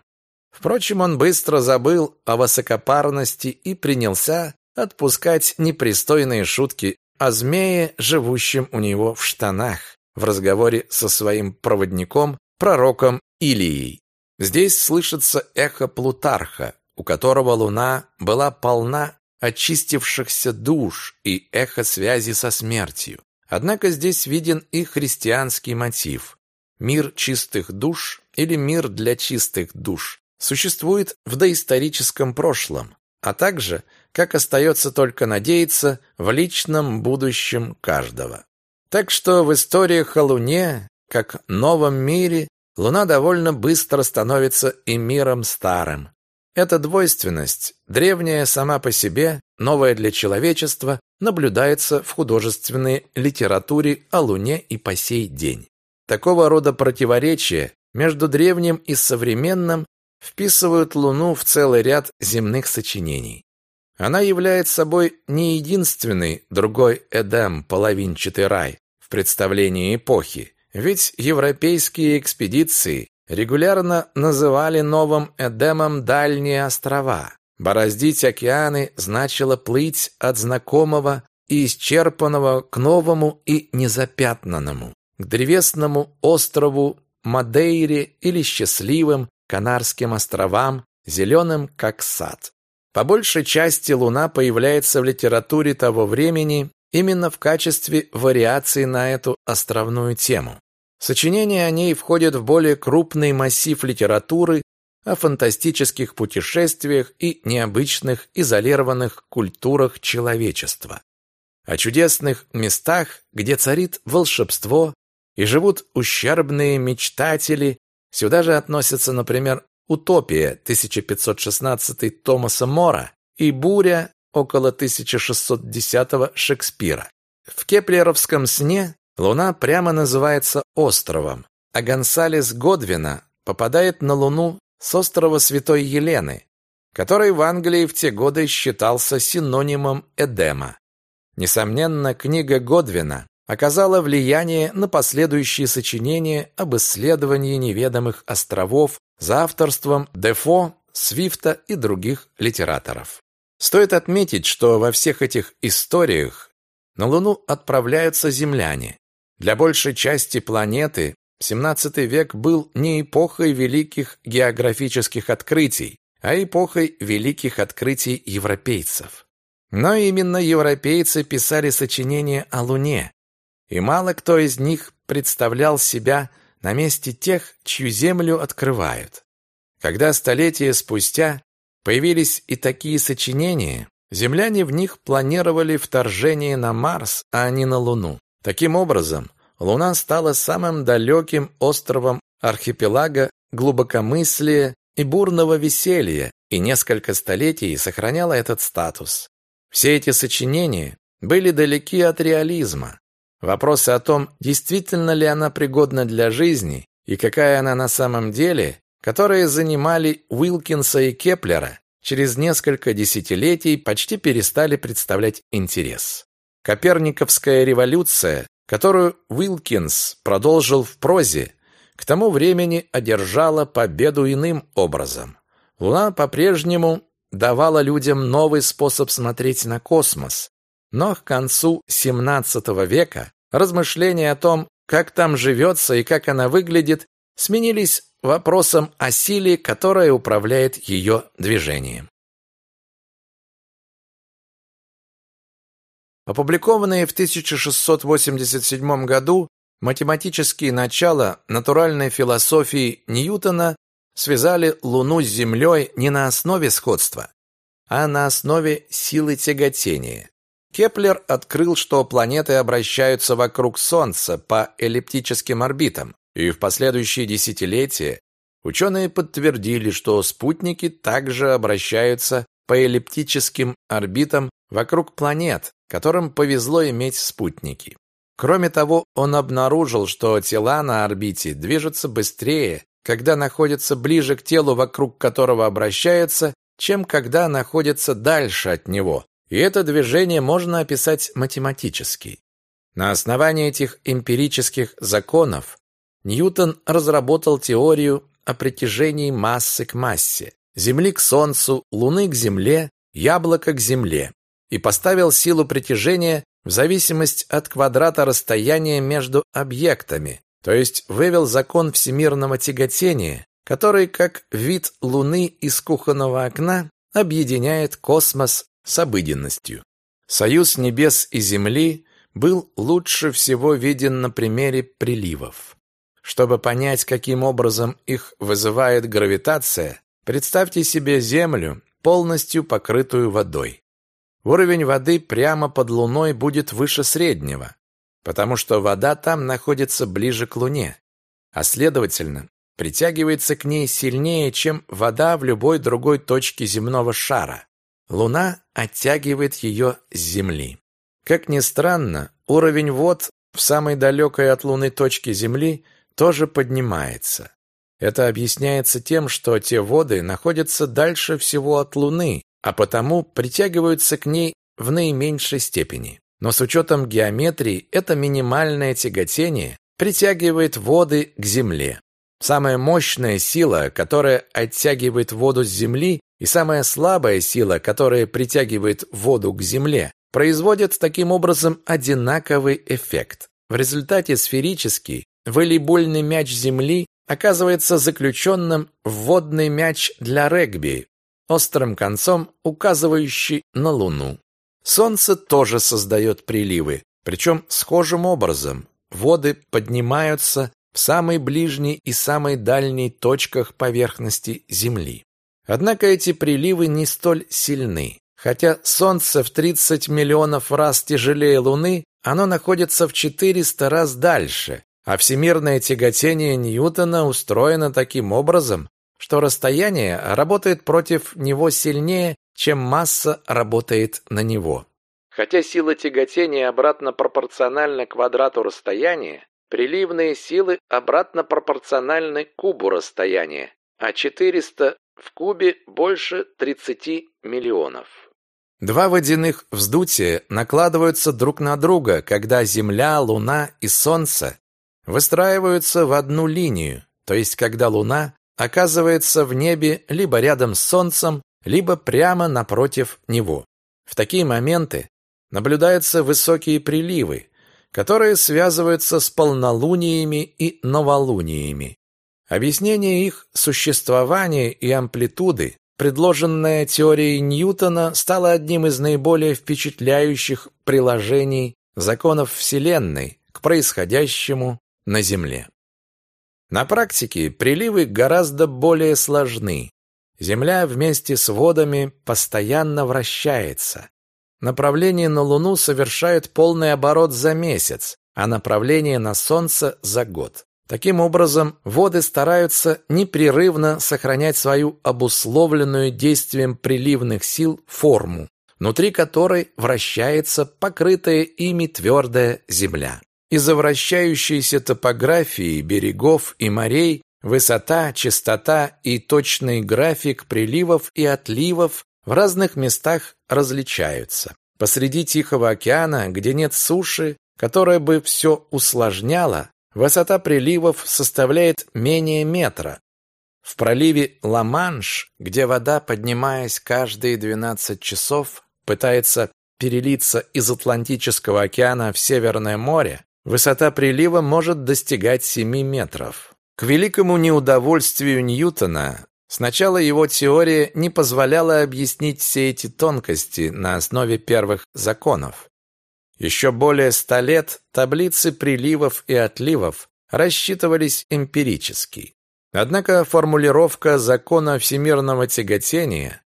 Впрочем, он быстро забыл о высокопарности и принялся отпускать непристойные шутки о змее, живущем у него в штанах, в разговоре со своим проводником, пророком Илией. Здесь слышится эхо Плутарха, у которого луна была полна очистившихся душ и эхо связи со смертью. Однако здесь виден и христианский мотив. Мир чистых душ или мир для чистых душ существует в доисторическом прошлом, а также, как остается только надеяться, в личном будущем каждого. Так что в историях о Луне, как новом мире, Луна довольно быстро становится и миром старым, эта двойственность, древняя сама по себе, новая для человечества, наблюдается в художественной литературе о Луне и по сей день. Такого рода противоречия между древним и современным вписывают Луну в целый ряд земных сочинений. Она является собой не единственный другой Эдем, половинчатый рай, в представлении эпохи, ведь европейские экспедиции регулярно называли новым Эдемом дальние острова. Бороздить океаны значило плыть от знакомого и исчерпанного к новому и незапятнанному, к древесному острову Мадейре или счастливым Канарским островам, зеленым как сад. По большей части Луна появляется в литературе того времени именно в качестве вариации на эту островную тему. Сочинения о ней входят в более крупный массив литературы о фантастических путешествиях и необычных изолированных культурах человечества, о чудесных местах, где царит волшебство и живут ущербные мечтатели. Сюда же относятся, например, «Утопия» 1516 Томаса Мора и «Буря» около 1610 Шекспира. В кеплеровском сне Луна прямо называется островом, а Гонсалес Годвина попадает на Луну с острова Святой Елены, который в Англии в те годы считался синонимом Эдема. Несомненно, книга Годвина оказала влияние на последующие сочинения об исследовании неведомых островов за авторством Дефо, Свифта и других литераторов. Стоит отметить, что во всех этих историях на Луну отправляются земляне, для большей части планеты XVII век был не эпохой великих географических открытий, а эпохой великих открытий европейцев. Но именно европейцы писали сочинения о Луне, и мало кто из них представлял себя на месте тех, чью землю открывают. Когда столетия спустя появились и такие сочинения, земляне в них планировали вторжение на Марс, а не на Луну. Таким образом, Луна стала самым далеким островом архипелага глубокомыслия и бурного веселья и несколько столетий сохраняла этот статус. Все эти сочинения были далеки от реализма. Вопросы о том, действительно ли она пригодна для жизни и какая она на самом деле, которые занимали Уилкинса и Кеплера, через несколько десятилетий почти перестали представлять интерес. Коперниковская революция, которую Уилкинс продолжил в прозе, к тому времени одержала победу иным образом. Луна по-прежнему давала людям новый способ смотреть на космос, но к концу XVII века размышления о том, как там живется и как она выглядит, сменились вопросом о силе, которая управляет ее движением. Опубликованные в 1687 году математические начала натуральной философии Ньютона связали Луну с Землей не на основе сходства, а на основе силы тяготения. Кеплер открыл, что планеты обращаются вокруг Солнца по эллиптическим орбитам, и в последующие десятилетия ученые подтвердили, что спутники также обращаются по эллиптическим орбитам вокруг планет, которым повезло иметь спутники. Кроме того, он обнаружил, что тела на орбите движутся быстрее, когда находятся ближе к телу, вокруг которого обращаются, чем когда находятся дальше от него. И это движение можно описать математически. На основании этих эмпирических законов Ньютон разработал теорию о притяжении массы к массе, Земли к Солнцу, Луны к Земле, яблока к Земле и поставил силу притяжения в зависимость от квадрата расстояния между объектами, то есть вывел закон всемирного тяготения, который, как вид Луны из кухонного окна, объединяет космос с обыденностью. Союз небес и Земли был лучше всего виден на примере приливов. Чтобы понять, каким образом их вызывает гравитация, представьте себе Землю, полностью покрытую водой. Уровень воды прямо под Луной будет выше среднего, потому что вода там находится ближе к Луне, а следовательно, притягивается к ней сильнее, чем вода в любой другой точке земного шара. Луна оттягивает ее с Земли. Как ни странно, уровень вод в самой далекой от Луны точке Земли тоже поднимается. Это объясняется тем, что те воды находятся дальше всего от Луны, а потому притягиваются к ней в наименьшей степени. Но с учетом геометрии это минимальное тяготение притягивает воды к Земле. Самая мощная сила, которая оттягивает воду с Земли, и самая слабая сила, которая притягивает воду к Земле, производят таким образом одинаковый эффект. В результате сферический волейбольный мяч Земли оказывается заключенным в водный мяч для регби, острым концом указывающий на Луну. Солнце тоже создает приливы, причем схожим образом. Воды поднимаются в самой ближней и самой дальней точках поверхности Земли. Однако эти приливы не столь сильны. Хотя Солнце в 30 миллионов раз тяжелее Луны, оно находится в 400 раз дальше, а всемирное тяготение Ньютона устроено таким образом, что расстояние работает против него сильнее, чем масса работает на него. Хотя сила тяготения обратно пропорциональна квадрату расстояния, приливные силы обратно пропорциональны кубу расстояния, а 400 в кубе больше 30 миллионов. Два водяных вздутия накладываются друг на друга, когда Земля, Луна и Солнце выстраиваются в одну линию, то есть когда Луна оказывается в небе либо рядом с Солнцем, либо прямо напротив него. В такие моменты наблюдаются высокие приливы, которые связываются с полнолуниями и новолуниями. Объяснение их существования и амплитуды, предложенное теорией Ньютона, стало одним из наиболее впечатляющих приложений законов Вселенной к происходящему на Земле. На практике приливы гораздо более сложны. Земля вместе с водами постоянно вращается. Направление на Луну совершает полный оборот за месяц, а направление на Солнце за год. Таким образом, воды стараются непрерывно сохранять свою обусловленную действием приливных сил форму, внутри которой вращается покрытая ими твердая земля. Из-за вращающейся топографии берегов и морей Высота, частота и точный график приливов и отливов в разных местах различаются. Посреди Тихого океана, где нет суши, которая бы все усложняла, высота приливов составляет менее метра. В проливе Ла-Манш, где вода, поднимаясь каждые 12 часов, пытается перелиться из Атлантического океана в Северное море, высота прилива может достигать 7 метров. К великому неудовольствию Ньютона сначала его теория не позволяла объяснить все эти тонкости на основе первых законов. Еще более ста лет таблицы приливов и отливов рассчитывались эмпирически. Однако формулировка закона всемирного тяготения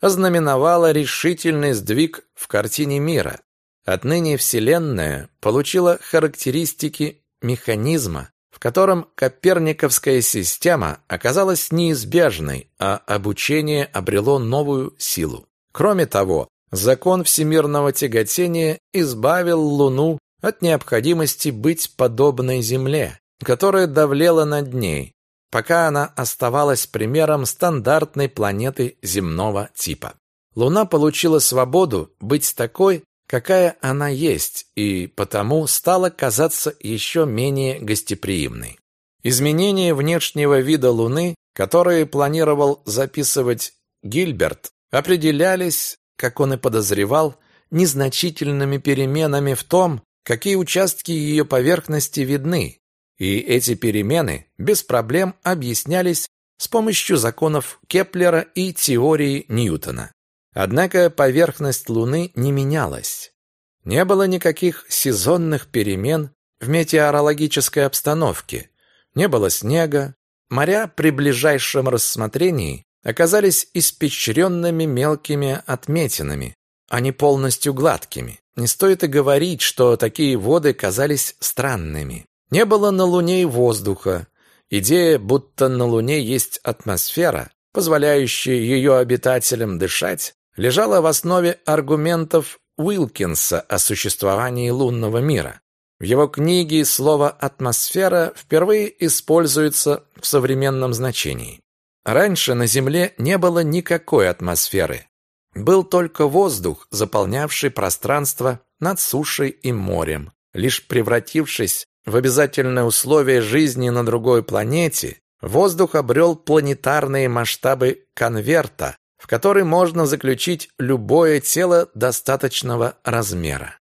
ознаменовала решительный сдвиг в картине мира. Отныне Вселенная получила характеристики механизма, в котором коперниковская система оказалась неизбежной, а обучение обрело новую силу. Кроме того, закон всемирного тяготения избавил Луну от необходимости быть подобной Земле, которая давлела над ней, пока она оставалась примером стандартной планеты земного типа. Луна получила свободу быть такой, какая она есть, и потому стала казаться еще менее гостеприимной. Изменения внешнего вида Луны, которые планировал записывать Гильберт, определялись, как он и подозревал, незначительными переменами в том, какие участки ее поверхности видны, и эти перемены без проблем объяснялись с помощью законов Кеплера и теории Ньютона. Однако поверхность Луны не менялась. Не было никаких сезонных перемен в метеорологической обстановке. Не было снега. Моря при ближайшем рассмотрении оказались испещренными мелкими отметинами, а не полностью гладкими. Не стоит и говорить, что такие воды казались странными. Не было на Луне воздуха. Идея, будто на Луне есть атмосфера, позволяющая ее обитателям дышать, лежала в основе аргументов Уилкинса о существовании лунного мира. В его книге слово «атмосфера» впервые используется в современном значении. Раньше на Земле не было никакой атмосферы. Был только воздух, заполнявший пространство над сушей и морем. Лишь превратившись в обязательное условие жизни на другой планете, воздух обрел планетарные масштабы конверта, в который можно заключить любое тело достаточного размера.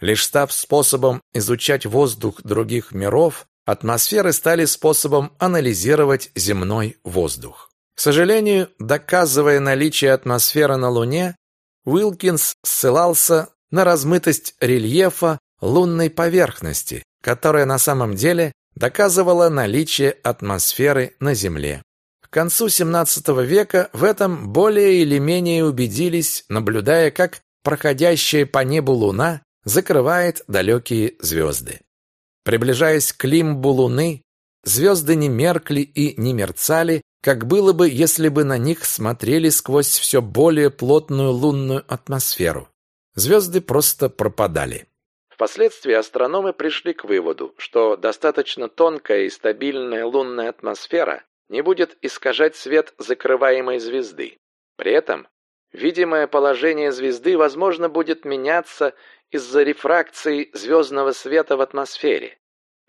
Лишь став способом изучать воздух других миров, атмосферы стали способом анализировать земной воздух. К сожалению, доказывая наличие атмосферы на Луне, Уилкинс ссылался на размытость рельефа лунной поверхности, которая на самом деле доказывала наличие атмосферы на Земле. К концу XVII века в этом более или менее убедились, наблюдая, как проходящая по небу Луна закрывает далекие звезды. Приближаясь к лимбу Луны, звезды не меркли и не мерцали, как было бы, если бы на них смотрели сквозь все более плотную лунную атмосферу. Звезды просто пропадали. Впоследствии астрономы пришли к выводу, что достаточно тонкая и стабильная лунная атмосфера не будет искажать свет закрываемой звезды. При этом видимое положение звезды возможно будет меняться из-за рефракции звездного света в атмосфере.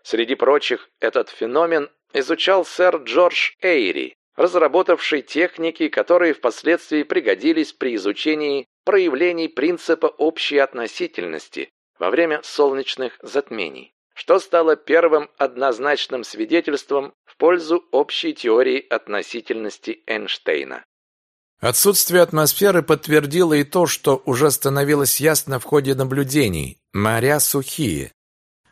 Среди прочих, этот феномен изучал сэр Джордж Эйри, разработавший техники, которые впоследствии пригодились при изучении проявлений принципа общей относительности во время солнечных затмений, что стало первым однозначным свидетельством пользу общей теории относительности Эйнштейна. Отсутствие атмосферы подтвердило и то, что уже становилось ясно в ходе наблюдений. Моря сухие.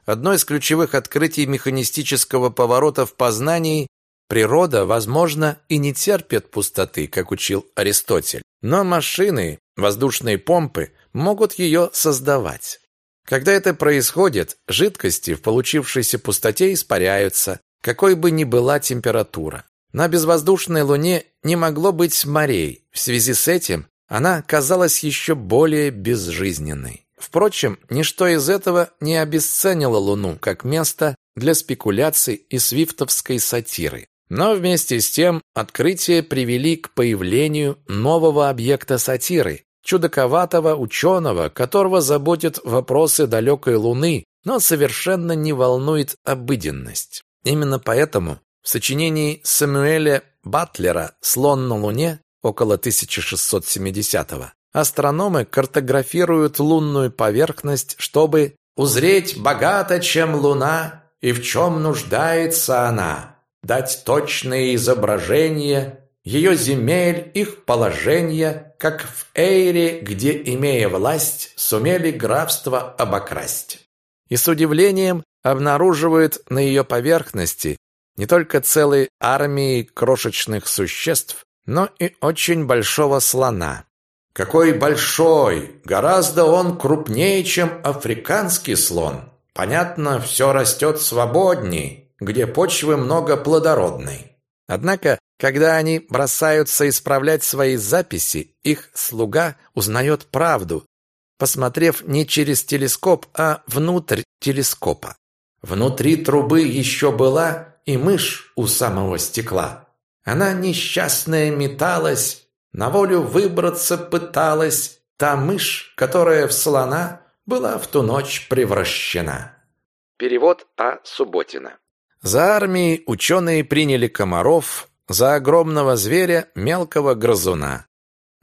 Одно из ключевых открытий механистического поворота в познании природа, возможно, и не терпит пустоты, как учил Аристотель. Но машины, воздушные помпы могут ее создавать. Когда это происходит, жидкости в получившейся пустоте испаряются, какой бы ни была температура. На безвоздушной Луне не могло быть морей. В связи с этим она казалась еще более безжизненной. Впрочем, ничто из этого не обесценило Луну как место для спекуляций и свифтовской сатиры. Но вместе с тем открытия привели к появлению нового объекта сатиры, чудаковатого ученого, которого заботят вопросы далекой Луны, но совершенно не волнует обыденность. Именно поэтому в сочинении Самуэля Батлера «Слон на Луне» около 1670-го астрономы картографируют лунную поверхность, чтобы узреть богато, чем Луна, и в чем нуждается она, дать точные изображения ее земель, их положение, как в Эйре, где, имея власть, сумели графство обокрасть. И с удивлением обнаруживают на ее поверхности не только целые армии крошечных существ, но и очень большого слона. Какой большой! Гораздо он крупнее, чем африканский слон. Понятно, все растет свободней, где почвы много плодородной. Однако, когда они бросаются исправлять свои записи, их слуга узнает правду, посмотрев не через телескоп, а внутрь телескопа. Внутри трубы еще была и мышь у самого стекла. Она несчастная металась, на волю выбраться пыталась та мышь, которая в слона была в ту ночь превращена. Перевод А. Субботина. За армией ученые приняли комаров, за огромного зверя мелкого грызуна.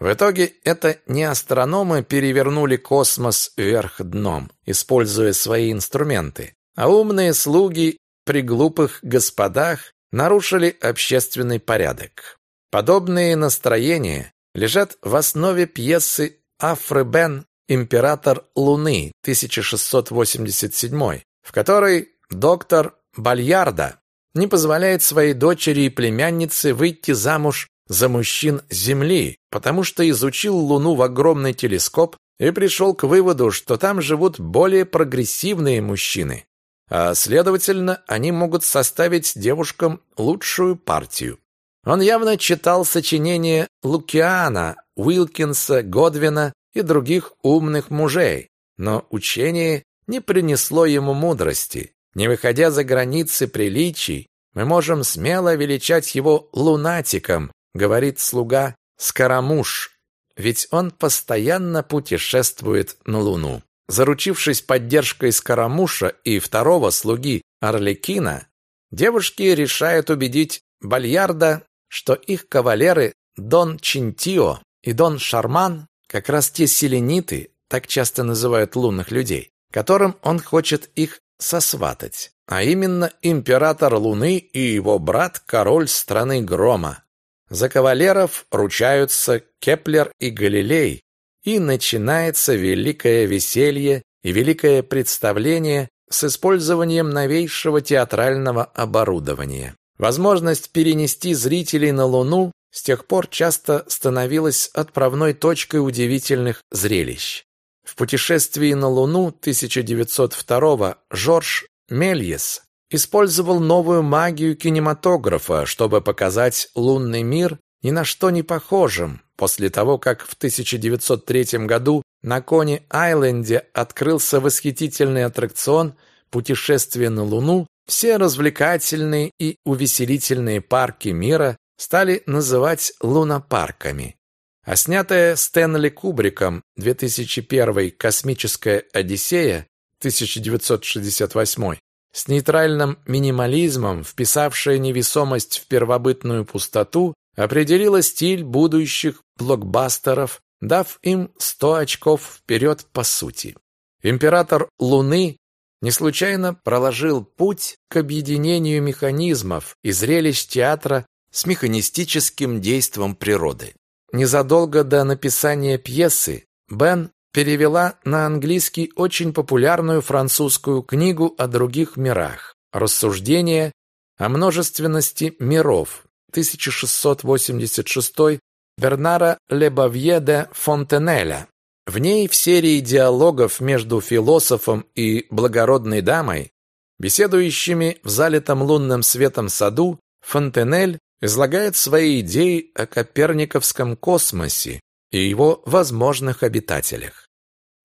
В итоге это не астрономы перевернули космос вверх дном, используя свои инструменты, а умные слуги при глупых господах нарушили общественный порядок. Подобные настроения лежат в основе пьесы Афры Бен «Император Луны» 1687, в которой доктор Бальярда не позволяет своей дочери и племяннице выйти замуж за мужчин Земли, потому что изучил Луну в огромный телескоп и пришел к выводу, что там живут более прогрессивные мужчины, а, следовательно, они могут составить девушкам лучшую партию. Он явно читал сочинения Лукиана, Уилкинса, Годвина и других умных мужей, но учение не принесло ему мудрости. Не выходя за границы приличий, мы можем смело величать его лунатиком, говорит слуга Скоромуш, ведь он постоянно путешествует на Луну. Заручившись поддержкой Скоромуша и второго слуги Орликина, девушки решают убедить Бальярда, что их кавалеры Дон Чинтио и Дон Шарман как раз те селениты, так часто называют лунных людей, которым он хочет их сосватать, а именно император Луны и его брат, король страны Грома. За кавалеров ручаются Кеплер и Галилей, и начинается великое веселье и великое представление с использованием новейшего театрального оборудования. Возможность перенести зрителей на Луну с тех пор часто становилась отправной точкой удивительных зрелищ. В путешествии на Луну 1902 Жорж Мельес использовал новую магию кинематографа, чтобы показать лунный мир ни на что не похожим, после того, как в 1903 году на Кони-Айленде открылся восхитительный аттракцион «Путешествие на Луну», все развлекательные и увеселительные парки мира стали называть лунопарками. А снятая Стэнли Кубриком 2001 «Космическая Одиссея» 1968 с нейтральным минимализмом, вписавшая невесомость в первобытную пустоту, определила стиль будущих блокбастеров, дав им 100 очков вперед по сути. Император Луны не случайно проложил путь к объединению механизмов и зрелищ театра с механистическим действом природы. Незадолго до написания пьесы Бен перевела на английский очень популярную французскую книгу о других мирах «Рассуждения о множественности миров» 1686 Бернара Лебавье де Фонтенеля. В ней в серии диалогов между философом и благородной дамой, беседующими в залитом лунным светом саду, Фонтенель излагает свои идеи о коперниковском космосе и его возможных обитателях.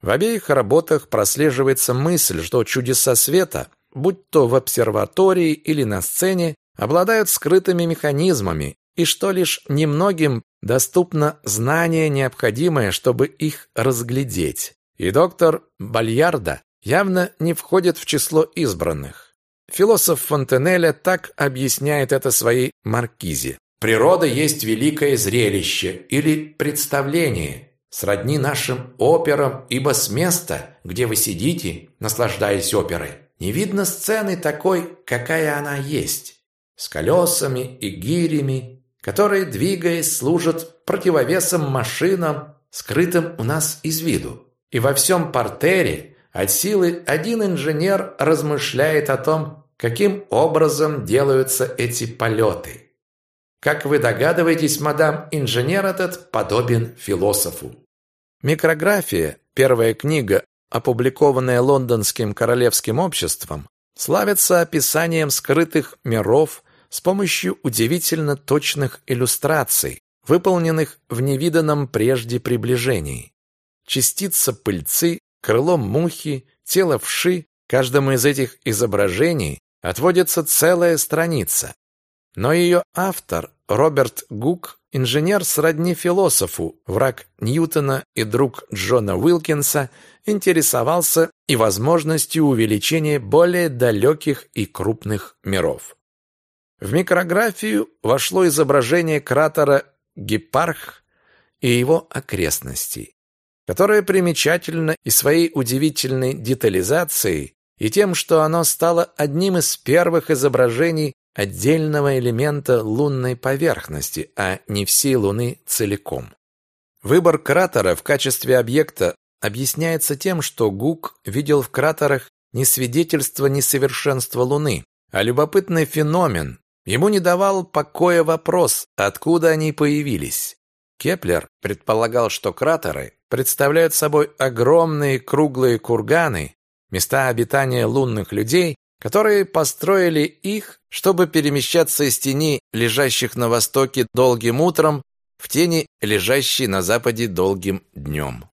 В обеих работах прослеживается мысль, что чудеса света, будь то в обсерватории или на сцене, обладают скрытыми механизмами, и что лишь немногим доступно знание, необходимое, чтобы их разглядеть. И доктор Бальярда явно не входит в число избранных. Философ Фонтенеля так объясняет это своей маркизе. Природа есть великое зрелище или представление, сродни нашим операм, ибо с места, где вы сидите, наслаждаясь оперой, не видно сцены такой, какая она есть, с колесами и гирями, которые, двигаясь, служат противовесом машинам, скрытым у нас из виду. И во всем портере от силы один инженер размышляет о том, каким образом делаются эти полеты. Как вы догадываетесь, мадам, инженер этот подобен философу. Микрография, первая книга, опубликованная Лондонским королевским обществом, славится описанием скрытых миров с помощью удивительно точных иллюстраций, выполненных в невиданном прежде приближении. Частица пыльцы, крыло мухи, тело вши, каждому из этих изображений отводится целая страница. Но ее автор, Роберт Гук, инженер сродни философу, враг Ньютона и друг Джона Уилкинса, интересовался и возможностью увеличения более далеких и крупных миров. В микрографию вошло изображение кратера Гепарх и его окрестностей, которое примечательно и своей удивительной детализацией и тем, что оно стало одним из первых изображений отдельного элемента лунной поверхности, а не всей Луны целиком. Выбор кратера в качестве объекта объясняется тем, что Гук видел в кратерах не свидетельство несовершенства Луны, а любопытный феномен. Ему не давал покоя вопрос, откуда они появились. Кеплер предполагал, что кратеры представляют собой огромные круглые курганы, места обитания лунных людей, которые построили их, чтобы перемещаться из тени, лежащих на востоке долгим утром, в тени, лежащей на западе долгим днем.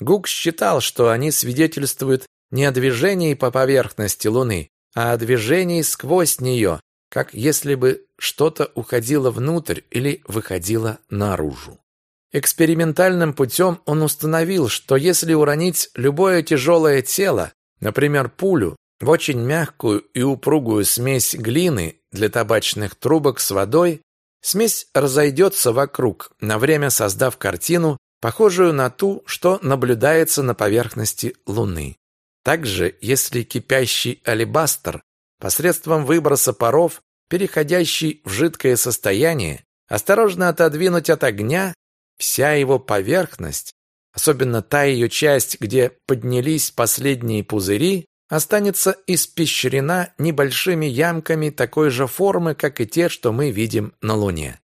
Гук считал, что они свидетельствуют не о движении по поверхности Луны, а о движении сквозь нее, как если бы что-то уходило внутрь или выходило наружу. Экспериментальным путем он установил, что если уронить любое тяжелое тело, например, пулю, в очень мягкую и упругую смесь глины для табачных трубок с водой, смесь разойдется вокруг, на время создав картину, похожую на ту, что наблюдается на поверхности Луны. Также, если кипящий алебастр посредством выброса паров, переходящий в жидкое состояние, осторожно отодвинуть от огня, вся его поверхность, особенно та ее часть, где поднялись последние пузыри, останется испещрена небольшими ямками такой же формы, как и те, что мы видим на Луне.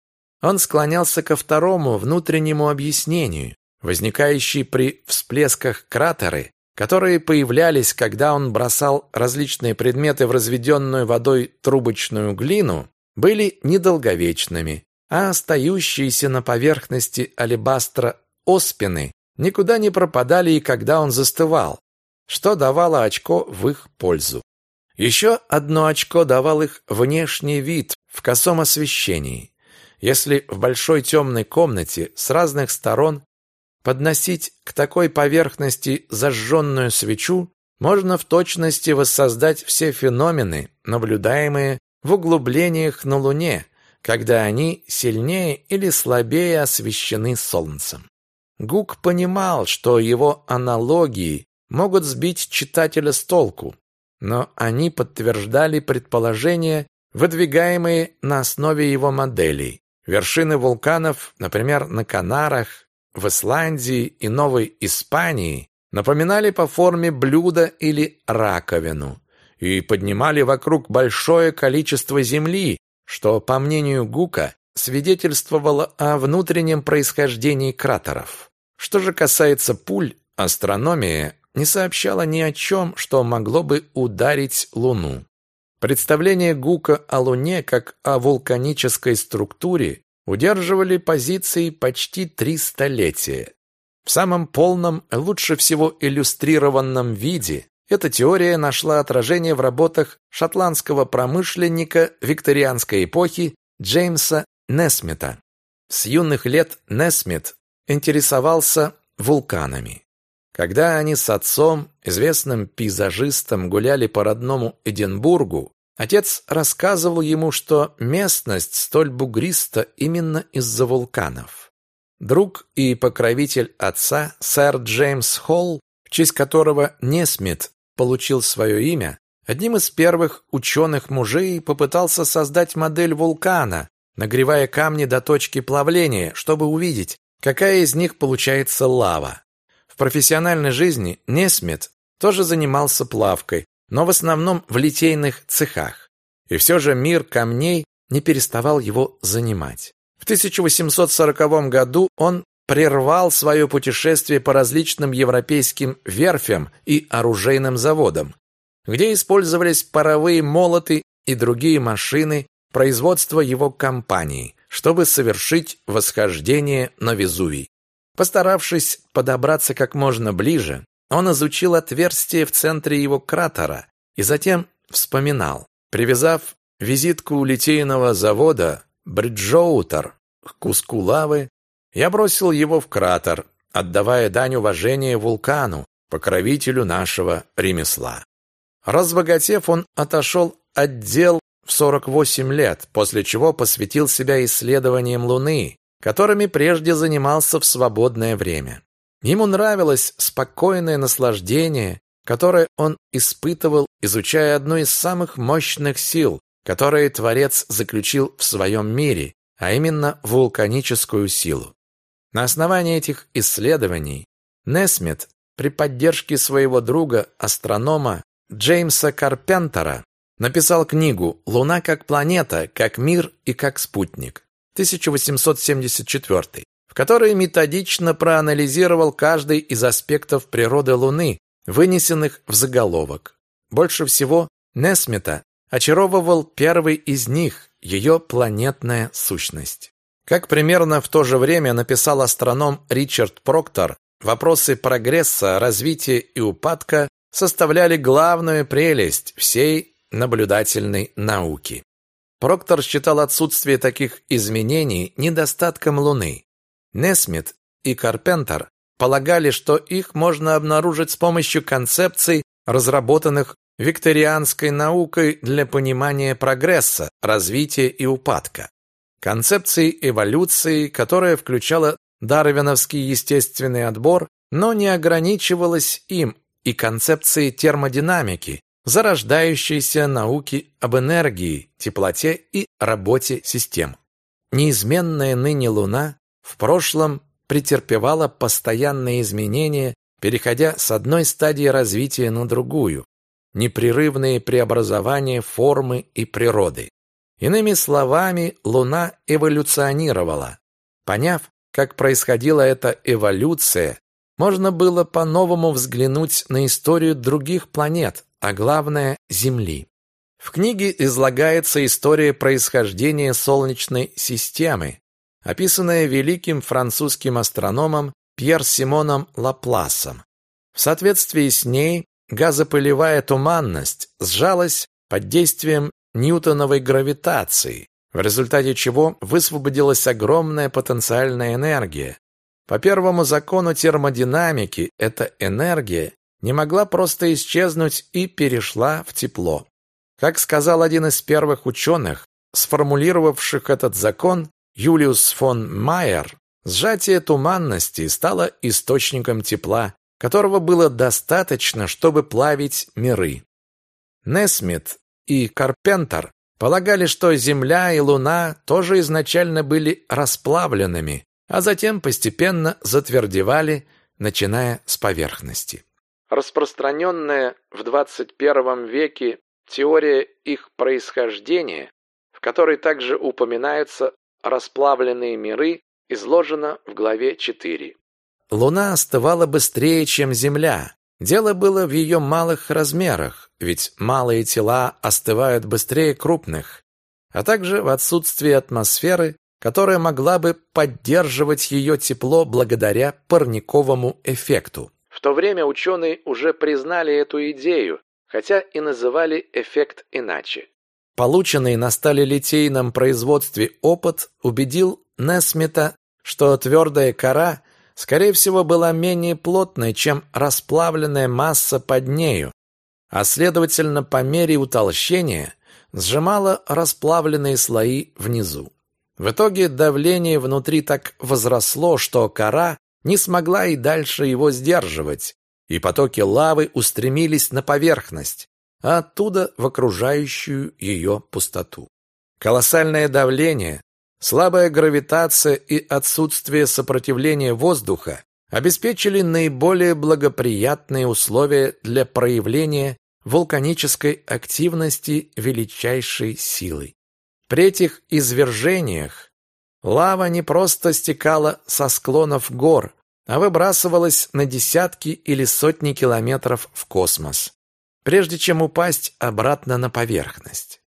Он склонялся ко второму внутреннему объяснению, возникающие при всплесках кратеры, которые появлялись, когда он бросал различные предметы в разведенную водой трубочную глину, были недолговечными, а остающиеся на поверхности алебастра оспины никуда не пропадали и когда он застывал, что давало очко в их пользу. Еще одно очко давал их внешний вид в косом освещении. Если в большой темной комнате с разных сторон подносить к такой поверхности зажженную свечу, можно в точности воссоздать все феномены, наблюдаемые в углублениях на Луне, когда они сильнее или слабее освещены Солнцем. Гук понимал, что его аналогии могут сбить читателя с толку, но они подтверждали предположения, выдвигаемые на основе его моделей. Вершины вулканов, например, на Канарах, в Исландии и Новой Испании, напоминали по форме блюда или раковину и поднимали вокруг большое количество земли, что, по мнению Гука, свидетельствовало о внутреннем происхождении кратеров. Что же касается пуль, астрономия не сообщала ни о чем, что могло бы ударить Луну. Представления Гука о Луне как о вулканической структуре удерживали позиции почти три столетия. В самом полном, лучше всего иллюстрированном виде Эта теория нашла отражение в работах шотландского промышленника викторианской эпохи Джеймса Несмита. С юных лет Несмит интересовался вулканами. Когда они с отцом, известным пейзажистом, гуляли по родному Эдинбургу, отец рассказывал ему, что местность столь бугриста именно из-за вулканов. Друг и покровитель отца, сэр Джеймс Холл, в честь которого Несмит получил свое имя, одним из первых ученых-мужей попытался создать модель вулкана, нагревая камни до точки плавления, чтобы увидеть, какая из них получается лава. Профессиональной жизни Несмит тоже занимался плавкой, но в основном в литейных цехах. И все же мир камней не переставал его занимать. В 1840 году он прервал свое путешествие по различным европейским верфям и оружейным заводам, где использовались паровые молоты и другие машины производства его компании, чтобы совершить восхождение на Везувий. Постаравшись подобраться как можно ближе, он изучил отверстие в центре его кратера и затем вспоминал. Привязав визитку литейного завода Бриджоутер к куску лавы, я бросил его в кратер, отдавая дань уважения вулкану, покровителю нашего ремесла. Разбогатев, он отошел от дел в 48 лет, после чего посвятил себя исследованиям Луны, которыми прежде занимался в свободное время. Ему нравилось спокойное наслаждение, которое он испытывал, изучая одну из самых мощных сил, которые Творец заключил в своем мире, а именно вулканическую силу. На основании этих исследований Несмит при поддержке своего друга, астронома Джеймса Карпентера, написал книгу «Луна как планета, как мир и как спутник». 1874, в которой методично проанализировал каждый из аспектов природы Луны, вынесенных в заголовок. Больше всего Несмита очаровывал первый из них, ее планетная сущность. Как примерно в то же время написал астроном Ричард Проктор, вопросы прогресса, развития и упадка составляли главную прелесть всей наблюдательной науки. Проктор считал отсутствие таких изменений недостатком Луны. Несмит и Карпентер полагали, что их можно обнаружить с помощью концепций, разработанных викторианской наукой для понимания прогресса, развития и упадка. Концепции эволюции, которая включала дарвиновский естественный отбор, но не ограничивалась им, и концепции термодинамики, зарождающейся науки об энергии, теплоте и работе систем. Неизменная ныне Луна в прошлом претерпевала постоянные изменения, переходя с одной стадии развития на другую, непрерывные преобразования формы и природы. Иными словами, Луна эволюционировала. Поняв, как происходила эта эволюция, можно было по-новому взглянуть на историю других планет, а главное – Земли. В книге излагается история происхождения Солнечной системы, описанная великим французским астрономом Пьер Симоном Лапласом. В соответствии с ней газопылевая туманность сжалась под действием ньютоновой гравитации, в результате чего высвободилась огромная потенциальная энергия. По первому закону термодинамики эта энергия не могла просто исчезнуть и перешла в тепло. Как сказал один из первых ученых, сформулировавших этот закон, Юлиус фон Майер, сжатие туманности стало источником тепла, которого было достаточно, чтобы плавить миры. Несмит и Карпентер полагали, что Земля и Луна тоже изначально были расплавленными, а затем постепенно затвердевали, начиная с поверхности. Распространенная в 21 веке теория их происхождения, в которой также упоминаются расплавленные миры, изложена в главе 4. Луна остывала быстрее, чем Земля. Дело было в ее малых размерах, ведь малые тела остывают быстрее крупных, а также в отсутствии атмосферы, которая могла бы поддерживать ее тепло благодаря парниковому эффекту. То время ученые уже признали эту идею, хотя и называли эффект иначе. Полученный на сталелитейном производстве опыт убедил Несмита, что твердая кора, скорее всего, была менее плотной, чем расплавленная масса под нею, а следовательно, по мере утолщения сжимала расплавленные слои внизу. В итоге давление внутри так возросло, что кора не смогла и дальше его сдерживать, и потоки лавы устремились на поверхность, а оттуда в окружающую ее пустоту. Колоссальное давление, слабая гравитация и отсутствие сопротивления воздуха обеспечили наиболее благоприятные условия для проявления вулканической активности величайшей силы. При этих извержениях лава не просто стекала со склонов гор, а выбрасывалась на десятки или сотни километров в космос прежде чем упасть обратно на поверхность.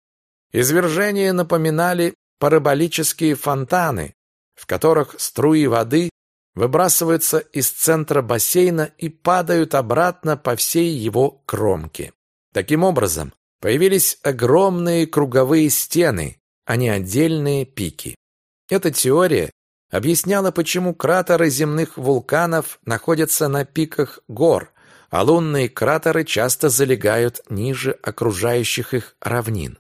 Извержения напоминали параболические фонтаны, в которых струи воды выбрасываются из центра бассейна и падают обратно по всей его кромке. Таким образом, появились огромные круговые стены, а не отдельные пики. Эта теория объясняла, почему кратеры земных вулканов находятся на пиках гор, а лунные кратеры часто залегают ниже окружающих их равнин.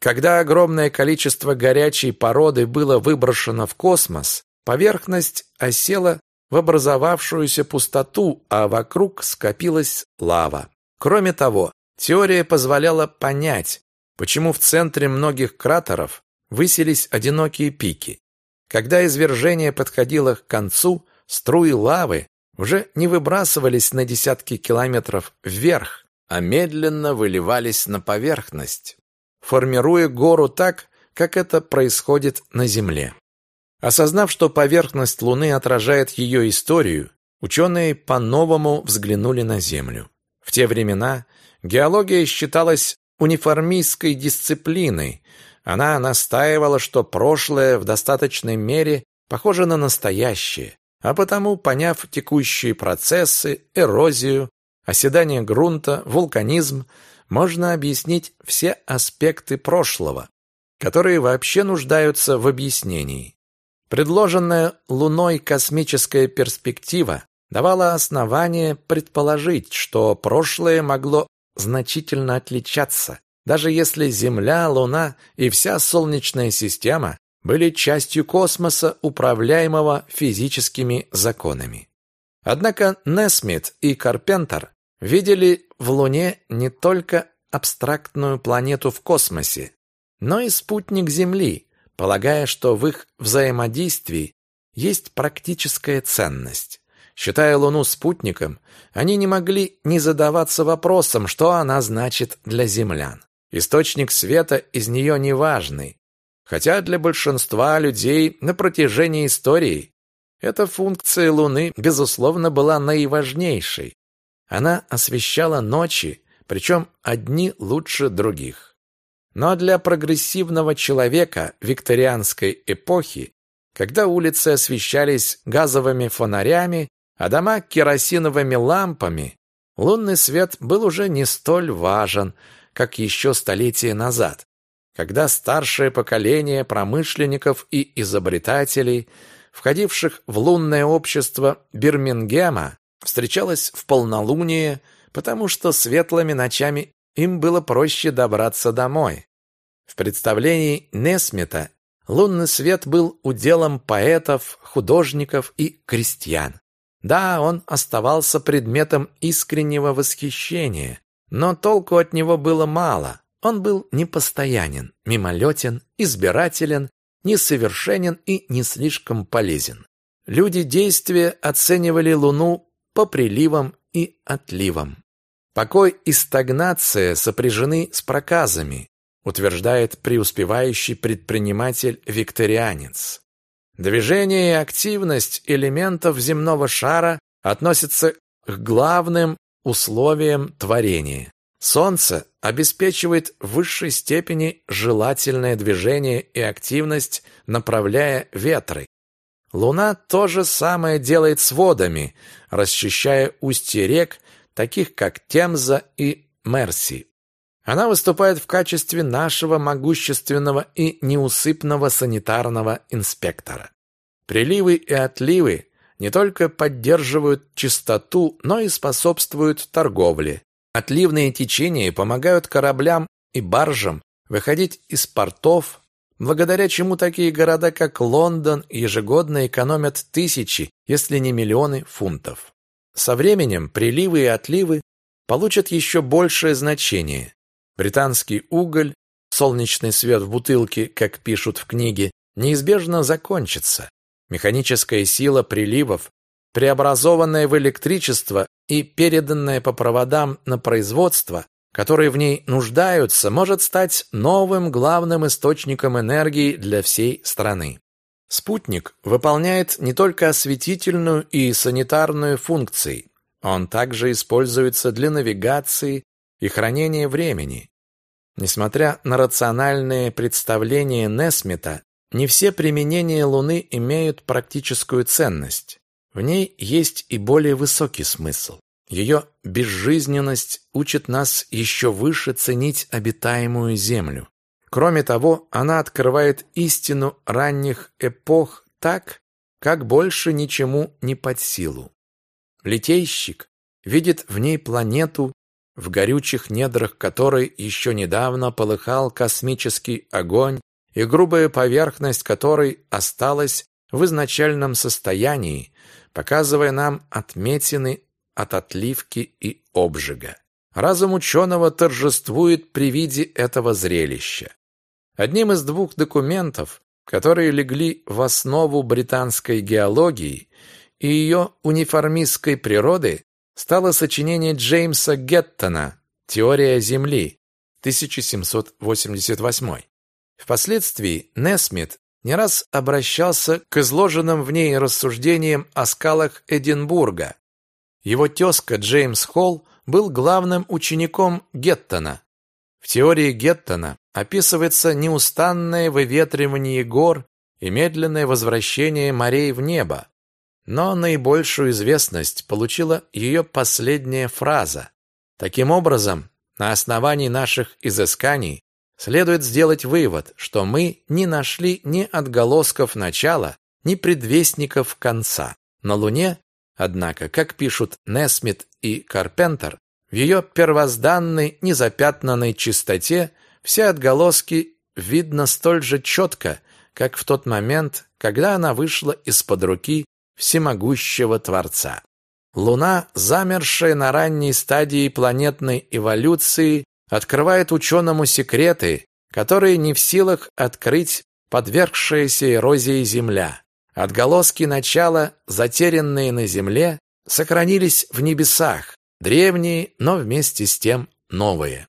Когда огромное количество горячей породы было выброшено в космос, поверхность осела в образовавшуюся пустоту, а вокруг скопилась лава. Кроме того, теория позволяла понять, почему в центре многих кратеров высились одинокие пики. Когда извержение подходило к концу, струи лавы уже не выбрасывались на десятки километров вверх, а медленно выливались на поверхность, формируя гору так, как это происходит на Земле. Осознав, что поверхность Луны отражает ее историю, ученые по-новому взглянули на Землю. В те времена геология считалась униформистской дисциплиной. Она настаивала, что прошлое в достаточной мере похоже на настоящее, а потому, поняв текущие процессы, эрозию, оседание грунта, вулканизм, можно объяснить все аспекты прошлого, которые вообще нуждаются в объяснении. Предложенная Луной космическая перспектива давала основание предположить, что прошлое могло значительно отличаться, даже если Земля, Луна и вся Солнечная система были частью космоса, управляемого физическими законами. Однако Несмит и Карпентер видели в Луне не только абстрактную планету в космосе, но и спутник Земли, полагая, что в их взаимодействии есть практическая ценность. Считая Луну спутником, они не могли не задаваться вопросом, что она значит для землян. Источник света из нее неважный, Хотя для большинства людей на протяжении истории эта функция Луны, безусловно, была наиважнейшей. Она освещала ночи, причем одни лучше других. Но для прогрессивного человека викторианской эпохи, когда улицы освещались газовыми фонарями, а дома керосиновыми лампами, лунный свет был уже не столь важен, как еще столетия назад когда старшее поколение промышленников и изобретателей, входивших в лунное общество Бирмингема, встречалось в полнолуние, потому что светлыми ночами им было проще добраться домой. В представлении Несмита лунный свет был уделом поэтов, художников и крестьян. Да, он оставался предметом искреннего восхищения, но толку от него было мало. Он был непостоянен, мимолетен, избирателен, несовершенен и не слишком полезен. Люди действия оценивали Луну по приливам и отливам. Покой и стагнация сопряжены с проказами, утверждает преуспевающий предприниматель-викторианец. Движение и активность элементов земного шара относятся к главным условиям творения. Солнце обеспечивает в высшей степени желательное движение и активность, направляя ветры. Луна то же самое делает с водами, расчищая устья рек, таких как Темза и Мерси. Она выступает в качестве нашего могущественного и неусыпного санитарного инспектора. Приливы и отливы не только поддерживают чистоту, но и способствуют торговле. Отливные течения помогают кораблям и баржам выходить из портов, благодаря чему такие города, как Лондон, ежегодно экономят тысячи, если не миллионы фунтов. Со временем приливы и отливы получат еще большее значение. Британский уголь, солнечный свет в бутылке, как пишут в книге, неизбежно закончится. Механическая сила приливов, преобразованная в электричество и переданная по проводам на производство, которые в ней нуждаются, может стать новым главным источником энергии для всей страны. Спутник выполняет не только осветительную и санитарную функции, он также используется для навигации и хранения времени. Несмотря на рациональные представления Несмита, не все применения Луны имеют практическую ценность. В ней есть и более высокий смысл. Ее безжизненность учит нас еще выше ценить обитаемую Землю. Кроме того, она открывает истину ранних эпох так, как больше ничему не под силу. Литейщик видит в ней планету, в горючих недрах которой еще недавно полыхал космический огонь и грубая поверхность которой осталась в изначальном состоянии, показывая нам отметины от отливки и обжига. Разум ученого торжествует при виде этого зрелища. Одним из двух документов, которые легли в основу британской геологии и ее униформистской природы, стало сочинение Джеймса Геттона «Теория Земли» 1788. Впоследствии Несмит не раз обращался к изложенным в ней рассуждениям о скалах Эдинбурга. Его тезка Джеймс Холл был главным учеником Геттона. В теории Геттона описывается неустанное выветривание гор и медленное возвращение морей в небо. Но наибольшую известность получила ее последняя фраза. Таким образом, на основании наших изысканий следует сделать вывод, что мы не нашли ни отголосков начала, ни предвестников конца. На Луне, однако, как пишут Несмит и Карпентер, в ее первозданной незапятнанной чистоте все отголоски видно столь же четко, как в тот момент, когда она вышла из-под руки всемогущего Творца. Луна, замершая на ранней стадии планетной эволюции, открывает ученому секреты, которые не в силах открыть подвергшаяся эрозии Земля. Отголоски начала, затерянные на Земле, сохранились в небесах, древние, но вместе с тем новые.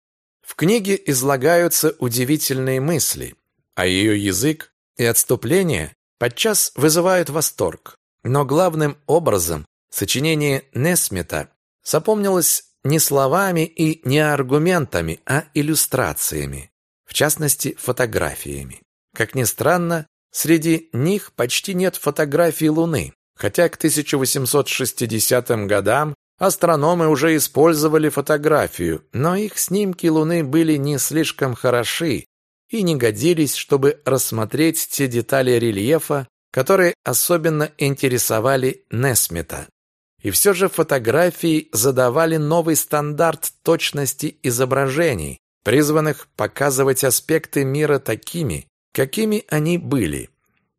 В книге излагаются удивительные мысли, а ее язык и отступления подчас вызывают восторг. Но главным образом сочинение Несмита запомнилось не словами и не аргументами, а иллюстрациями, в частности, фотографиями. Как ни странно, среди них почти нет фотографий Луны, хотя к 1860 годам астрономы уже использовали фотографию, но их снимки Луны были не слишком хороши и не годились, чтобы рассмотреть те детали рельефа, которые особенно интересовали Несмита. И все же фотографии задавали новый стандарт точности изображений, призванных показывать аспекты мира такими, какими они были.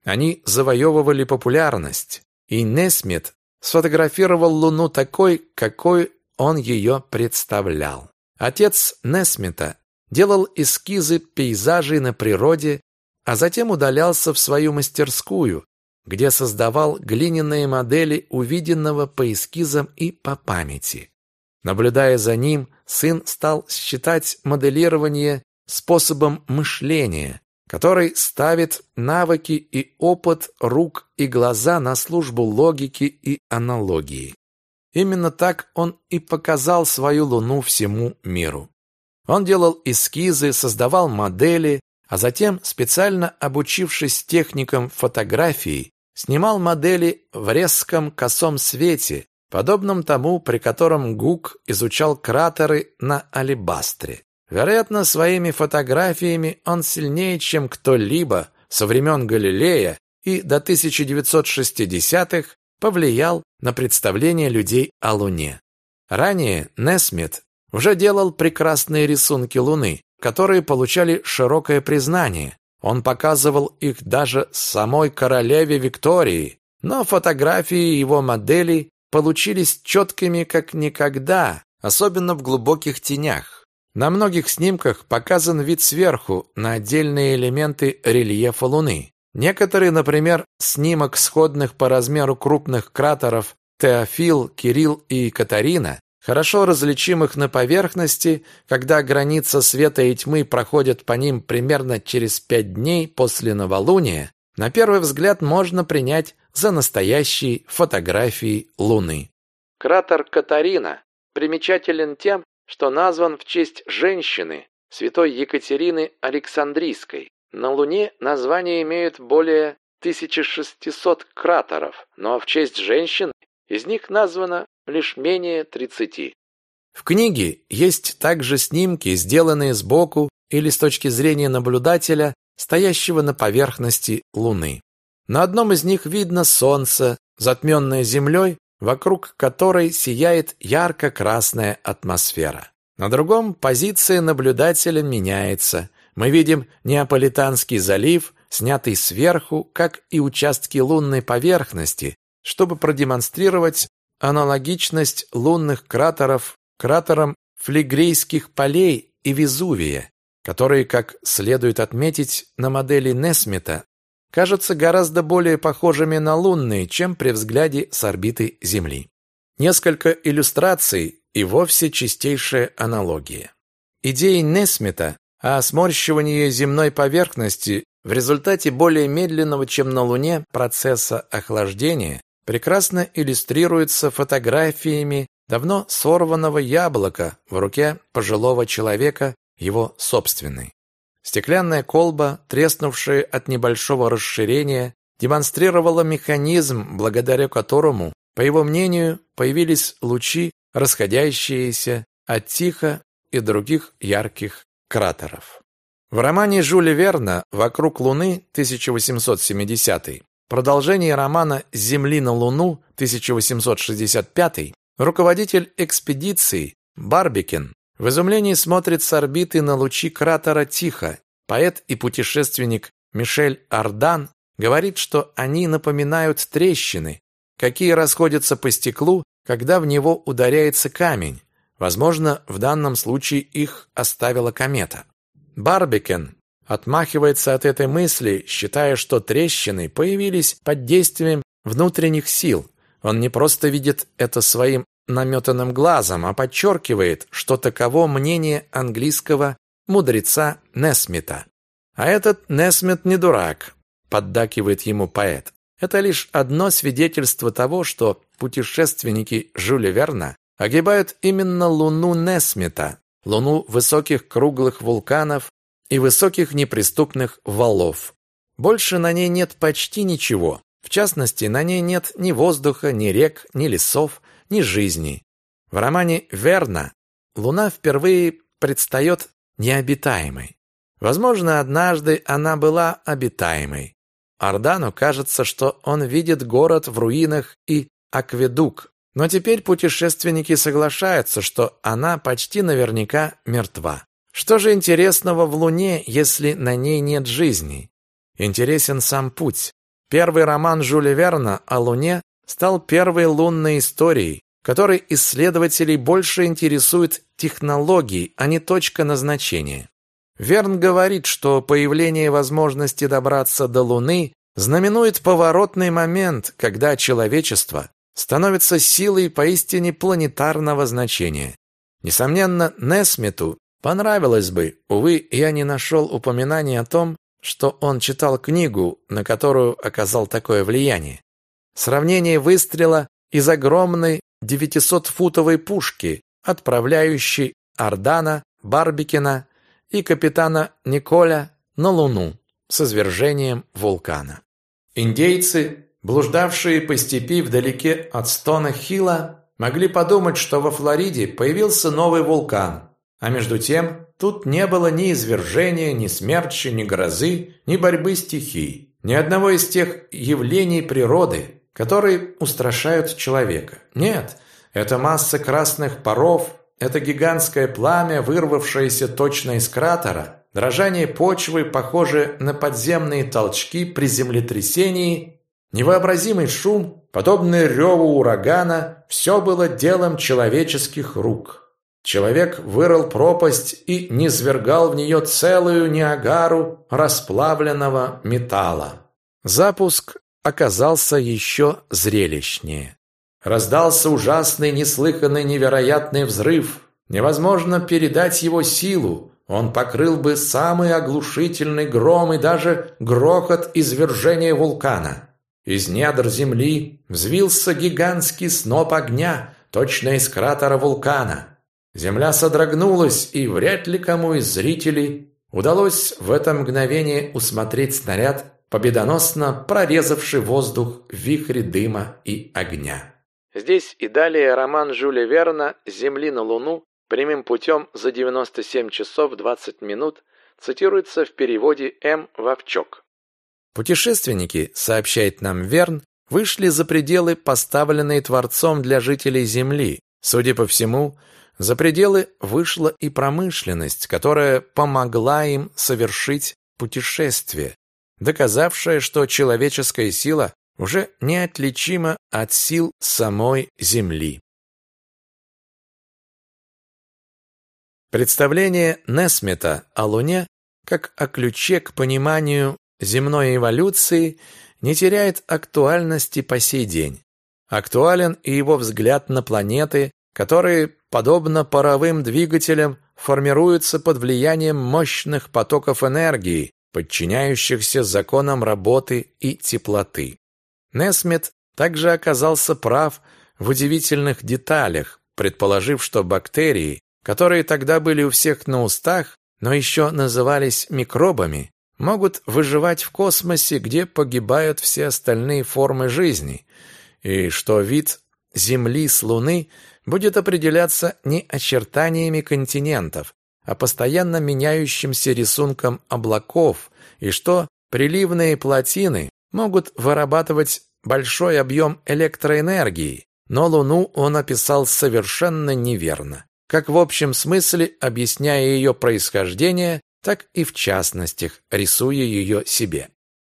Они завоевывали популярность, и Несмит сфотографировал Луну такой, какой он ее представлял. Отец Несмита делал эскизы пейзажей на природе, а затем удалялся в свою мастерскую, где создавал глиняные модели увиденного по эскизам и по памяти. Наблюдая за ним, сын стал считать моделирование способом мышления, который ставит навыки и опыт рук и глаза на службу логики и аналогии. Именно так он и показал свою Луну всему миру. Он делал эскизы, создавал модели, а затем, специально обучившись техникам фотографии, снимал модели в резком косом свете, подобном тому, при котором Гук изучал кратеры на алебастре. Вероятно, своими фотографиями он сильнее, чем кто-либо со времен Галилея и до 1960-х повлиял на представление людей о Луне. Ранее Несмит уже делал прекрасные рисунки Луны, которые получали широкое признание. Он показывал их даже самой королеве Виктории, но фотографии его моделей получились четкими как никогда, особенно в глубоких тенях. На многих снимках показан вид сверху на отдельные элементы рельефа Луны. Некоторые, например, снимок сходных по размеру крупных кратеров Теофил, Кирилл и Катарина, хорошо различимых на поверхности, когда граница света и тьмы проходит по ним примерно через пять дней после новолуния, на первый взгляд можно принять за настоящие фотографии Луны. Кратер Катарина примечателен тем, что назван в честь женщины, святой Екатерины Александрийской. На Луне название имеют более 1600 кратеров, но в честь женщин из них названо лишь менее 30. В книге есть также снимки, сделанные сбоку или с точки зрения наблюдателя, стоящего на поверхности Луны. На одном из них видно Солнце, затменное Землей, вокруг которой сияет ярко-красная атмосфера. На другом позиция наблюдателя меняется. Мы видим Неаполитанский залив, снятый сверху, как и участки лунной поверхности, чтобы продемонстрировать аналогичность лунных кратеров кратерам Флегрейских полей и Везувия, которые, как следует отметить на модели Несмита, кажутся гораздо более похожими на лунные, чем при взгляде с орбиты Земли. Несколько иллюстраций и вовсе чистейшая аналогия. Идеи Несмита о сморщивании земной поверхности в результате более медленного, чем на Луне, процесса охлаждения прекрасно иллюстрируется фотографиями давно сорванного яблока в руке пожилого человека, его собственной. Стеклянная колба, треснувшая от небольшого расширения, демонстрировала механизм, благодаря которому, по его мнению, появились лучи, расходящиеся от Тихо и других ярких кратеров. В романе Жюля Верна «Вокруг Луны» 1870 продолжение романа «С Земли на Луну» 1865 руководитель экспедиции Барбикен в изумлении смотрит с орбиты на лучи кратера Тихо. Поэт и путешественник Мишель Ардан говорит, что они напоминают трещины, какие расходятся по стеклу, когда в него ударяется камень. Возможно, в данном случае их оставила комета. Барбикен отмахивается от этой мысли, считая, что трещины появились под действием внутренних сил. Он не просто видит это своим наметанным глазом, а подчеркивает, что таково мнение английского мудреца Несмита. А этот Несмит не дурак, поддакивает ему поэт. Это лишь одно свидетельство того, что путешественники Жюля Верна огибают именно луну Несмита, луну высоких круглых вулканов и высоких неприступных валов. Больше на ней нет почти ничего. В частности, на ней нет ни воздуха, ни рек, ни лесов, ни жизни. В романе Верна Луна впервые предстает необитаемой. Возможно, однажды она была обитаемой. Ардану кажется, что он видит город в руинах и акведук, но теперь путешественники соглашаются, что она почти наверняка мертва. Что же интересного в Луне, если на ней нет жизни? Интересен сам путь. Первый роман Жюля Верна о Луне стал первой лунной историей, которой исследователей больше интересуют технологии, а не точка назначения. Верн говорит, что появление возможности добраться до Луны знаменует поворотный момент, когда человечество становится силой поистине планетарного значения. Несомненно, Несмету понравилось бы, увы, я не нашел упоминания о том, что он читал книгу, на которую оказал такое влияние. Сравнение выстрела из огромной 900-футовой пушки, отправляющей Ардана, Барбикина и капитана Николя на Луну с извержением вулкана. Индейцы блуждавшие по степи вдалеке от Стона Хилла, могли подумать, что во Флориде появился новый вулкан. А между тем, тут не было ни извержения, ни смерчи, ни грозы, ни борьбы стихий, ни одного из тех явлений природы, которые устрашают человека. Нет, это масса красных паров, это гигантское пламя, вырвавшееся точно из кратера, дрожание почвы, похожее на подземные толчки при землетрясении, невообразимый шум, подобный реву урагана, все было делом человеческих рук. Человек вырыл пропасть и низвергал в нее целую Ниагару расплавленного металла. Запуск оказался еще зрелищнее. Раздался ужасный, неслыханный, невероятный взрыв. Невозможно передать его силу. Он покрыл бы самый оглушительный гром и даже грохот извержения вулкана. Из недр земли взвился гигантский сноп огня, точно из кратера вулкана. Земля содрогнулась, и вряд ли кому из зрителей удалось в это мгновение усмотреть снаряд, победоносно прорезавший воздух в вихре дыма и огня. Здесь и далее роман Жюля Верна «Земли на Луну» прямым путем за 97 часов 20 минут цитируется в переводе М. Вовчок. Путешественники, сообщает нам Верн, вышли за пределы, поставленные Творцом для жителей Земли. Судя по всему, за пределы вышла и промышленность, которая помогла им совершить путешествие, доказавшая, что человеческая сила уже неотличимо от сил самой Земли. Представление Несмета о Луне как о ключе к пониманию земной эволюции не теряет актуальности по сей день. Актуален и его взгляд на планеты, которые, подобно паровым двигателям, формируются под влиянием мощных потоков энергии, подчиняющихся законам работы и теплоты. Несмит также оказался прав в удивительных деталях, предположив, что бактерии, которые тогда были у всех на устах, но еще назывались микробами, могут выживать в космосе, где погибают все остальные формы жизни, и что вид Земли с Луны будет определяться не очертаниями континентов, а постоянно меняющимся рисунком облаков, и что приливные плотины могут вырабатывать большой объем электроэнергии, но Луну он описал совершенно неверно, как в общем смысле объясняя ее происхождение, так и в частностях, рисуя ее себе.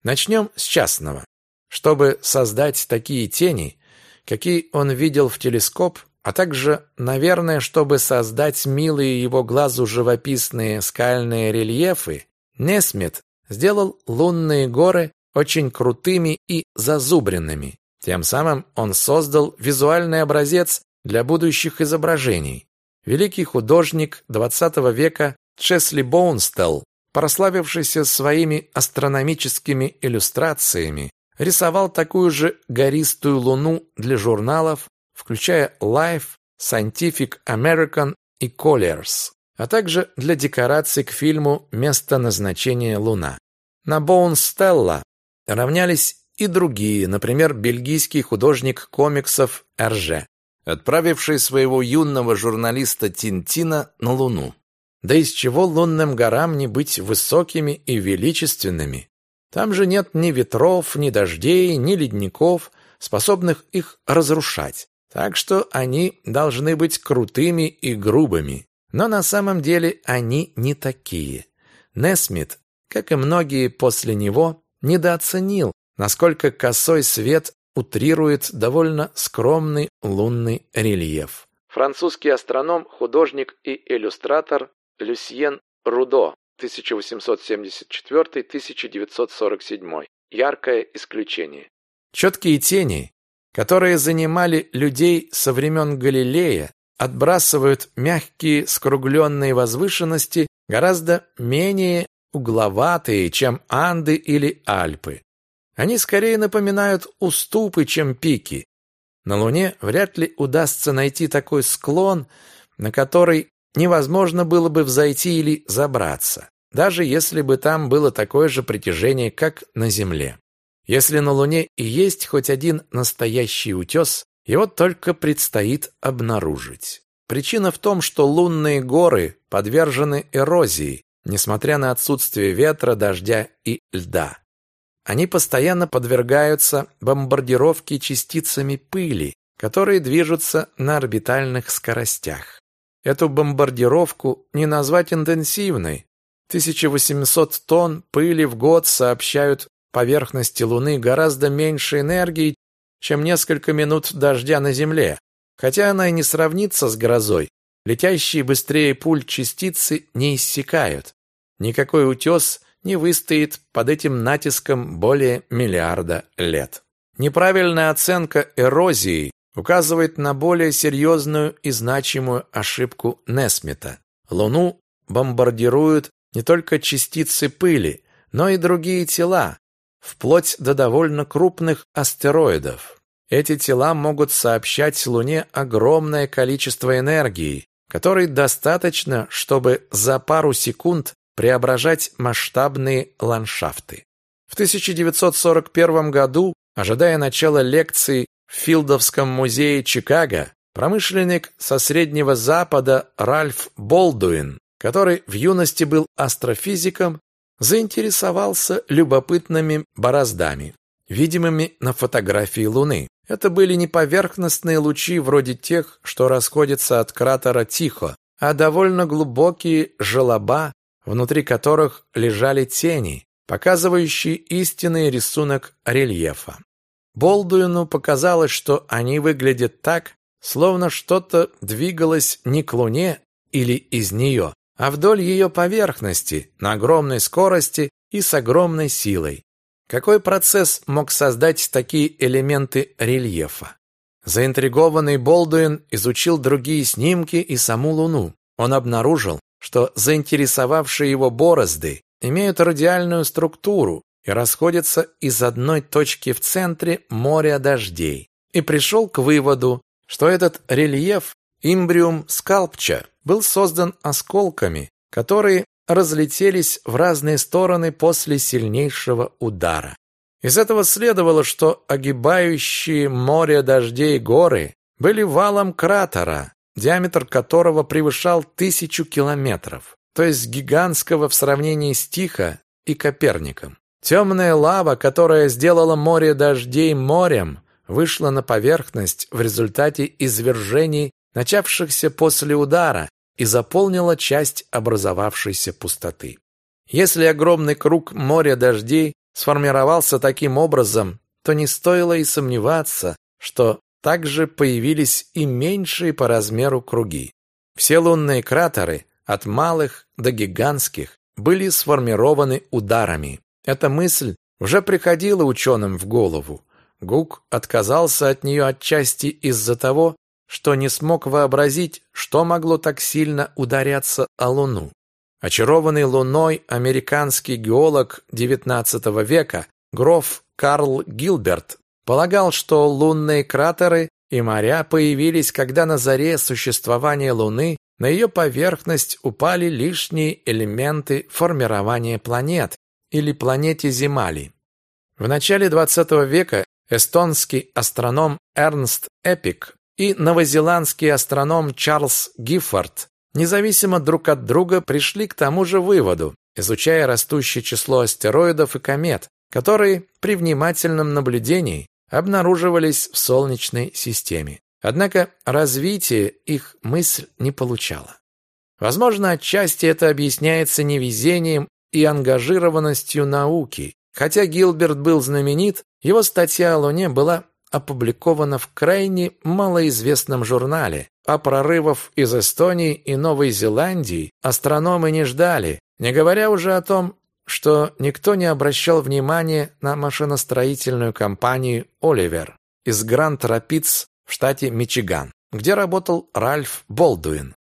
Начнем с частного. Чтобы создать такие тени, какие он видел в телескоп, а также, наверное, чтобы создать милые его глазу живописные скальные рельефы, Несмит сделал лунные горы очень крутыми и зазубренными. Тем самым он создал визуальный образец для будущих изображений. Великий художник XX века Чесли Боунстелл, прославившийся своими астрономическими иллюстрациями, рисовал такую же гористую луну для журналов, включая Life, Scientific American и Colliers, а также для декораций к фильму «Место назначения Луна». На Боунстелла равнялись и другие, например, бельгийский художник комиксов Эрже, отправивший своего юного журналиста Тинтина на Луну. Да из чего лунным горам не быть высокими и величественными? Там же нет ни ветров, ни дождей, ни ледников, способных их разрушать. Так что они должны быть крутыми и грубыми. Но на самом деле они не такие. Несмит, как и многие после него, недооценил, насколько косой свет утрирует довольно скромный лунный рельеф. Французский астроном, художник и иллюстратор Люсьен Рудо 1874-1947. Яркое исключение. Четкие тени, которые занимали людей со времен Галилея, отбрасывают мягкие скругленные возвышенности гораздо менее угловатые, чем Анды или Альпы. Они скорее напоминают уступы, чем пики. На Луне вряд ли удастся найти такой склон, на который невозможно было бы взойти или забраться, даже если бы там было такое же притяжение, как на Земле. Если на Луне и есть хоть один настоящий утес, его только предстоит обнаружить. Причина в том, что лунные горы подвержены эрозии, несмотря на отсутствие ветра, дождя и льда. Они постоянно подвергаются бомбардировке частицами пыли, которые движутся на орбитальных скоростях. Эту бомбардировку не назвать интенсивной. 1800 тонн пыли в год сообщают поверхности Луны гораздо меньше энергии, чем несколько минут дождя на Земле. Хотя она и не сравнится с грозой, летящие быстрее пуль частицы не иссякают. Никакой утес не выстоит под этим натиском более миллиарда лет. Неправильная оценка эрозии указывает на более серьезную и значимую ошибку Несмита. Луну бомбардируют не только частицы пыли, но и другие тела, вплоть до довольно крупных астероидов. Эти тела могут сообщать Луне огромное количество энергии, которой достаточно, чтобы за пару секунд преображать масштабные ландшафты. В 1941 году, ожидая начала лекции в Филдовском музее Чикаго, промышленник со Среднего Запада Ральф Болдуин, который в юности был астрофизиком, заинтересовался любопытными бороздами, видимыми на фотографии Луны. Это были не поверхностные лучи вроде тех, что расходятся от кратера Тихо, а довольно глубокие желоба, внутри которых лежали тени, показывающие истинный рисунок рельефа. Болдуину показалось, что они выглядят так, словно что-то двигалось не к Луне или из нее, а вдоль ее поверхности, на огромной скорости и с огромной силой. Какой процесс мог создать такие элементы рельефа? Заинтригованный Болдуин изучил другие снимки и саму Луну. Он обнаружил, что заинтересовавшие его борозды имеют радиальную структуру и расходятся из одной точки в центре моря дождей. И пришел к выводу, что этот рельеф имбриум скалпча был создан осколками, которые разлетелись в разные стороны после сильнейшего удара. Из этого следовало, что огибающие море дождей горы были валом кратера, диаметр которого превышал тысячу километров, то есть гигантского в сравнении с Тихо и Коперником. Темная лава, которая сделала море дождей морем, вышла на поверхность в результате извержений, начавшихся после удара, и заполнила часть образовавшейся пустоты. Если огромный круг моря дождей сформировался таким образом, то не стоило и сомневаться, что также появились и меньшие по размеру круги. Все лунные кратеры, от малых до гигантских, были сформированы ударами. Эта мысль уже приходила ученым в голову. Гук отказался от нее отчасти из-за того, что не смог вообразить, что могло так сильно ударяться о Луну. Очарованный Луной американский геолог XIX века Гроф Карл Гилберт полагал, что лунные кратеры и моря появились, когда на заре существования Луны на ее поверхность упали лишние элементы формирования планет или планете Земали. В начале XX века эстонский астроном Эрнст Эпик и новозеландский астроном Чарльз Гиффорд независимо друг от друга пришли к тому же выводу, изучая растущее число астероидов и комет, которые при внимательном наблюдении обнаруживались в Солнечной системе. Однако развитие их мысль не получала. Возможно, отчасти это объясняется невезением и ангажированностью науки. Хотя Гилберт был знаменит, его статья о Луне была опубликована в крайне малоизвестном журнале, а прорывов из Эстонии и Новой Зеландии астрономы не ждали, не говоря уже о том, что никто не обращал внимания на машиностроительную компанию «Оливер» из Гранд-Рапидс в штате Мичиган, где работал Ральф Болдуин.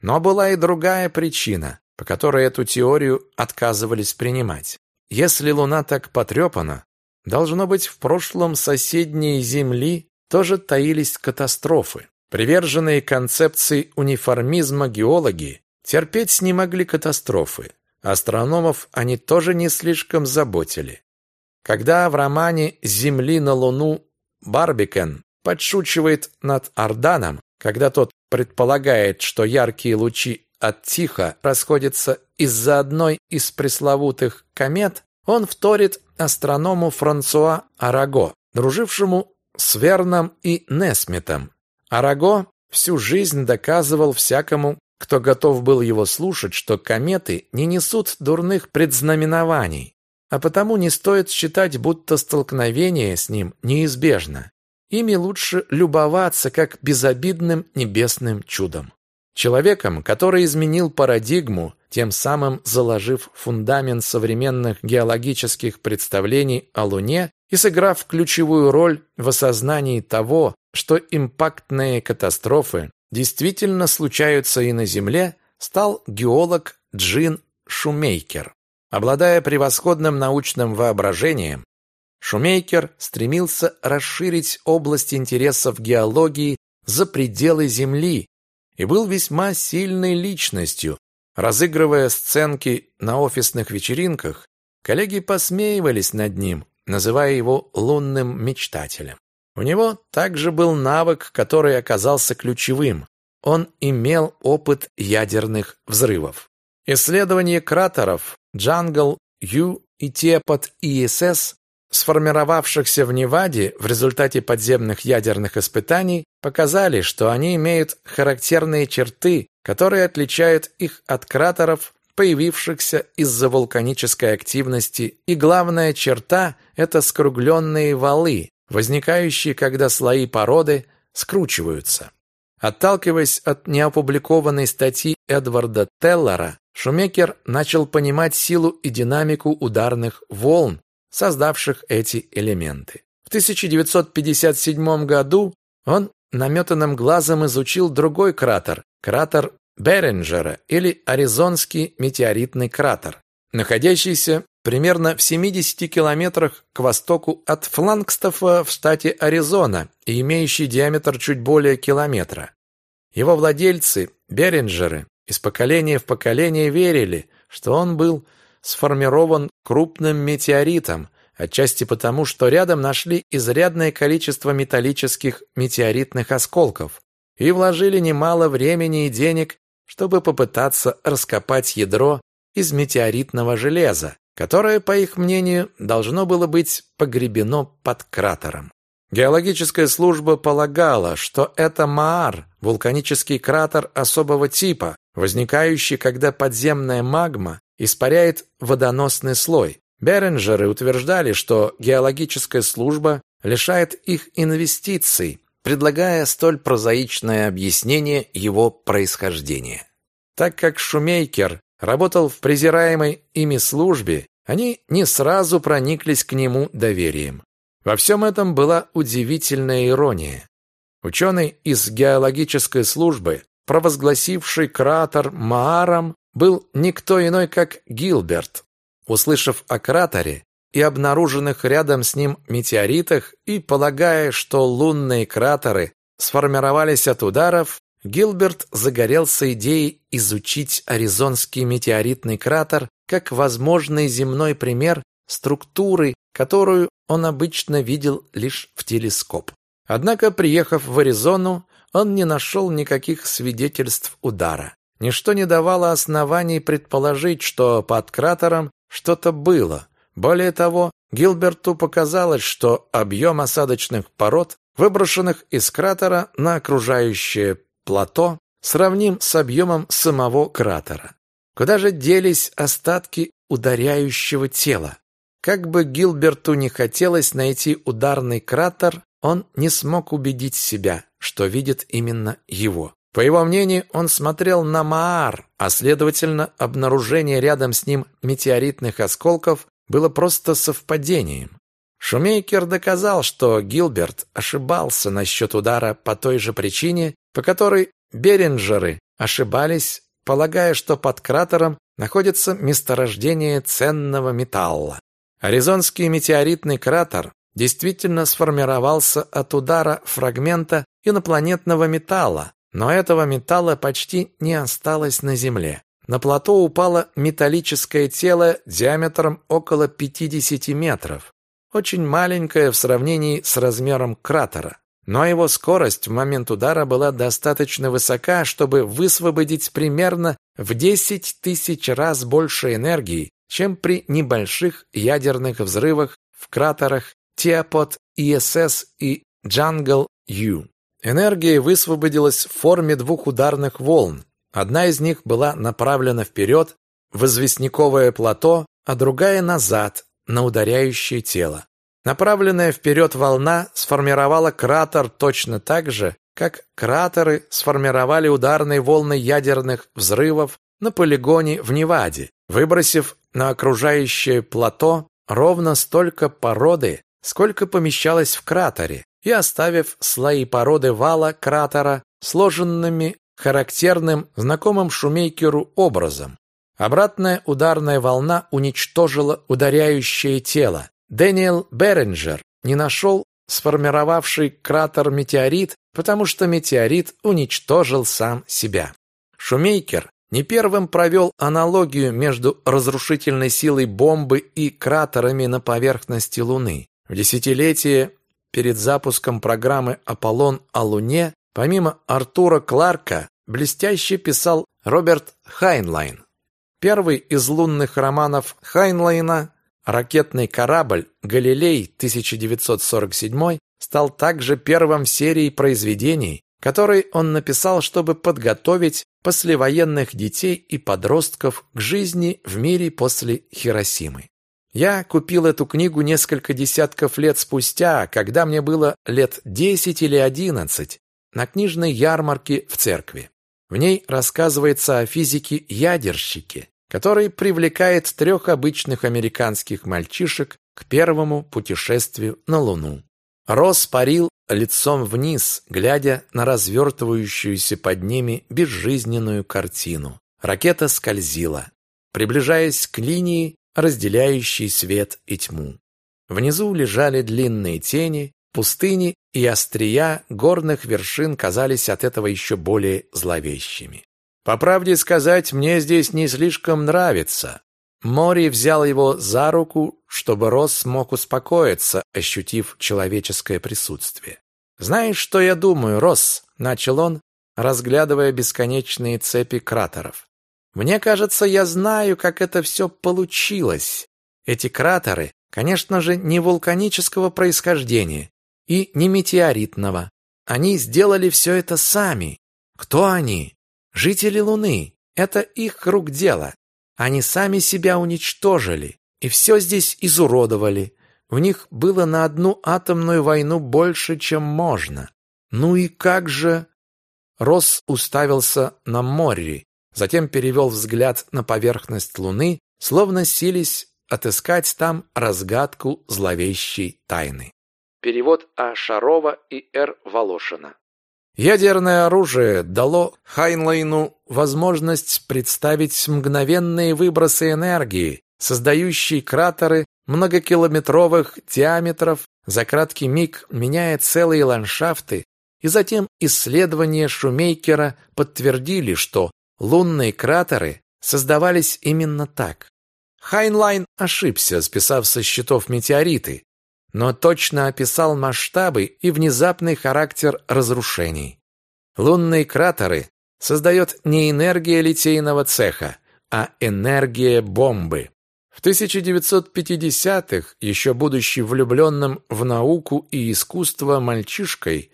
Но была и другая причина, по которой эту теорию отказывались принимать. Если Луна так потрепана, Должно быть, в прошлом соседней Земли тоже таились катастрофы. Приверженные концепции униформизма геологи терпеть не могли катастрофы. Астрономов они тоже не слишком заботили. Когда в романе «Земли на Луну» Барбикен подшучивает над Арданом, когда тот предполагает, что яркие лучи от Тихо расходятся из-за одной из пресловутых комет, он вторит астроному Франсуа Араго, дружившему с Верном и Несмитом. Араго всю жизнь доказывал всякому, кто готов был его слушать, что кометы не несут дурных предзнаменований, а потому не стоит считать, будто столкновение с ним неизбежно. Ими лучше любоваться как безобидным небесным чудом. Человеком, который изменил парадигму, тем самым заложив фундамент современных геологических представлений о Луне и сыграв ключевую роль в осознании того, что импактные катастрофы действительно случаются и на Земле, стал геолог Джин Шумейкер. Обладая превосходным научным воображением, Шумейкер стремился расширить область интересов геологии за пределы Земли и был весьма сильной личностью. Разыгрывая сценки на офисных вечеринках, коллеги посмеивались над ним, называя его лунным мечтателем. У него также был навык, который оказался ключевым. Он имел опыт ядерных взрывов. Исследование кратеров Джангл Ю и те под ИСС, сформировавшихся в Неваде в результате подземных ядерных испытаний, показали, что они имеют характерные черты, которые отличают их от кратеров, появившихся из-за вулканической активности, и главная черта – это скругленные валы, возникающие, когда слои породы скручиваются. Отталкиваясь от неопубликованной статьи Эдварда Теллера, Шумекер начал понимать силу и динамику ударных волн, создавших эти элементы. В 1957 году он наметанным глазом изучил другой кратер, кратер Беринджера или Аризонский метеоритный кратер, находящийся примерно в 70 километрах к востоку от Флангстофа в штате Аризона и имеющий диаметр чуть более километра. Его владельцы, Беринджеры, из поколения в поколение верили, что он был сформирован крупным метеоритом, отчасти потому, что рядом нашли изрядное количество металлических метеоритных осколков и вложили немало времени и денег, чтобы попытаться раскопать ядро из метеоритного железа, которое, по их мнению, должно было быть погребено под кратером. Геологическая служба полагала, что это Маар, вулканический кратер особого типа, возникающий, когда подземная магма испаряет водоносный слой. Беренджеры утверждали, что геологическая служба лишает их инвестиций, предлагая столь прозаичное объяснение его происхождения. Так как Шумейкер работал в презираемой ими службе, они не сразу прониклись к нему доверием. Во всем этом была удивительная ирония. Ученый из геологической службы, провозгласивший кратер Мааром, был никто иной, как Гилберт. Услышав о кратере и обнаруженных рядом с ним метеоритах и полагая, что лунные кратеры сформировались от ударов, Гилберт загорелся идеей изучить Аризонский метеоритный кратер как возможный земной пример структуры, которую он обычно видел лишь в телескоп. Однако, приехав в Аризону, он не нашел никаких свидетельств удара. Ничто не давало оснований предположить, что под кратером что-то было. Более того, Гилберту показалось, что объем осадочных пород, выброшенных из кратера на окружающее плато сравним с объемом самого кратера. Куда же делись остатки ударяющего тела? Как бы Гилберту не хотелось найти ударный кратер, он не смог убедить себя, что видит именно его. По его мнению, он смотрел на Маар, а следовательно, обнаружение рядом с ним метеоритных осколков было просто совпадением. Шумейкер доказал, что Гилберт ошибался насчет удара по той же причине, по которой Беринджеры ошибались, полагая, что под кратером находится месторождение ценного металла. Аризонский метеоритный кратер действительно сформировался от удара фрагмента инопланетного металла, но этого металла почти не осталось на Земле. На плато упало металлическое тело диаметром около 50 метров. очень маленькая в сравнении с размером кратера. Но его скорость в момент удара была достаточно высока, чтобы высвободить примерно в 10 тысяч раз больше энергии, чем при небольших ядерных взрывах в кратерах Теопод, ИСС и Джангл Ю. Энергия высвободилась в форме двух ударных волн. Одна из них была направлена вперед, в известняковое плато, а другая назад, на ударяющее тело. Направленная вперед волна сформировала кратер точно так же, как кратеры сформировали ударные волны ядерных взрывов на полигоне в Неваде, выбросив на окружающее плато ровно столько породы, сколько помещалось в кратере, и оставив слои породы вала кратера сложенными характерным, знакомым Шумейкеру образом. Обратная ударная волна уничтожила ударяющее тело. Дэниел Беренджер не нашел сформировавший кратер метеорит, потому что метеорит уничтожил сам себя. Шумейкер не первым провел аналогию между разрушительной силой бомбы и кратерами на поверхности Луны. В десятилетие перед запуском программы «Аполлон» о Луне, помимо Артура Кларка, блестяще писал Роберт Хайнлайн. Первый из лунных романов Хайнлайна «Ракетный корабль Галилей 1947» стал также первым в серии произведений, который он написал, чтобы подготовить послевоенных детей и подростков к жизни в мире после Хиросимы. Я купил эту книгу несколько десятков лет спустя, когда мне было лет 10 или 11, на книжной ярмарке в церкви. В ней рассказывается о физике-ядерщике, который привлекает трех обычных американских мальчишек к первому путешествию на Луну. Росс парил лицом вниз, глядя на развертывающуюся под ними безжизненную картину. Ракета скользила, приближаясь к линии, разделяющей свет и тьму. Внизу лежали длинные тени, пустыни и острия горных вершин казались от этого еще более зловещими. По правде сказать, мне здесь не слишком нравится. Мори взял его за руку, чтобы Росс смог успокоиться, ощутив человеческое присутствие. «Знаешь, что я думаю, Росс?» — начал он, разглядывая бесконечные цепи кратеров. «Мне кажется, я знаю, как это все получилось. Эти кратеры, конечно же, не вулканического происхождения и не метеоритного. Они сделали все это сами. Кто они? Жители Луны. Это их рук дело. Они сами себя уничтожили и все здесь изуродовали. У них было на одну атомную войну больше, чем можно. Ну и как же... Росс уставился на море, затем перевел взгляд на поверхность Луны, словно сились отыскать там разгадку зловещей тайны. Перевод А. Шарова и Р. Волошина. Ядерное оружие дало Хайнлайну возможность представить мгновенные выбросы энергии, создающие кратеры многокилометровых диаметров, за краткий миг меняя целые ландшафты, и затем исследования Шумейкера подтвердили, что лунные кратеры создавались именно так. Хайнлайн ошибся, списав со счетов метеориты, но точно описал масштабы и внезапный характер разрушений. Лунные кратеры создает не энергия литейного цеха, а энергия бомбы. В 1950-х, еще будучи влюбленным в науку и искусство мальчишкой,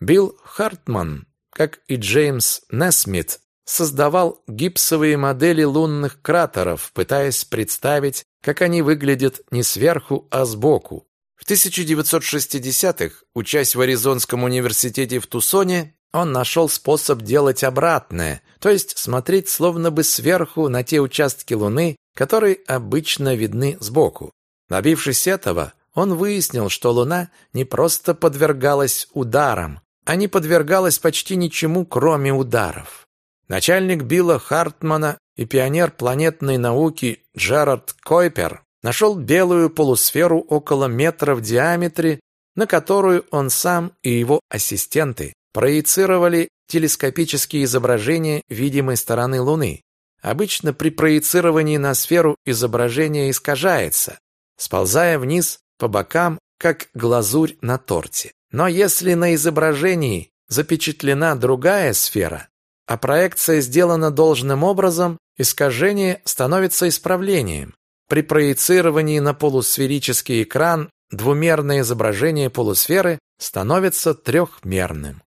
Билл Хартман, как и Джеймс Несмит, создавал гипсовые модели лунных кратеров, пытаясь представить, как они выглядят не сверху, а сбоку. В 1960-х, учась в Аризонском университете в Тусоне, он нашел способ делать обратное, то есть смотреть словно бы сверху на те участки Луны, которые обычно видны сбоку. Добившись этого, он выяснил, что Луна не просто подвергалась ударам, а не подвергалась почти ничему, кроме ударов. Начальник Билла Хартмана и пионер планетной науки Джерард Койпер нашел белую полусферу около метра в диаметре, на которую он сам и его ассистенты проецировали телескопические изображения видимой стороны Луны. Обычно при проецировании на сферу изображение искажается. Сползая вниз, по бокам, как глазурь на торте. Но если на изображении запечатлена другая сфера, а проекция сделана должным образом, искажение становится исправлением. При проецировании на полусферический экран двумерное изображение полусферы становится трехмерным.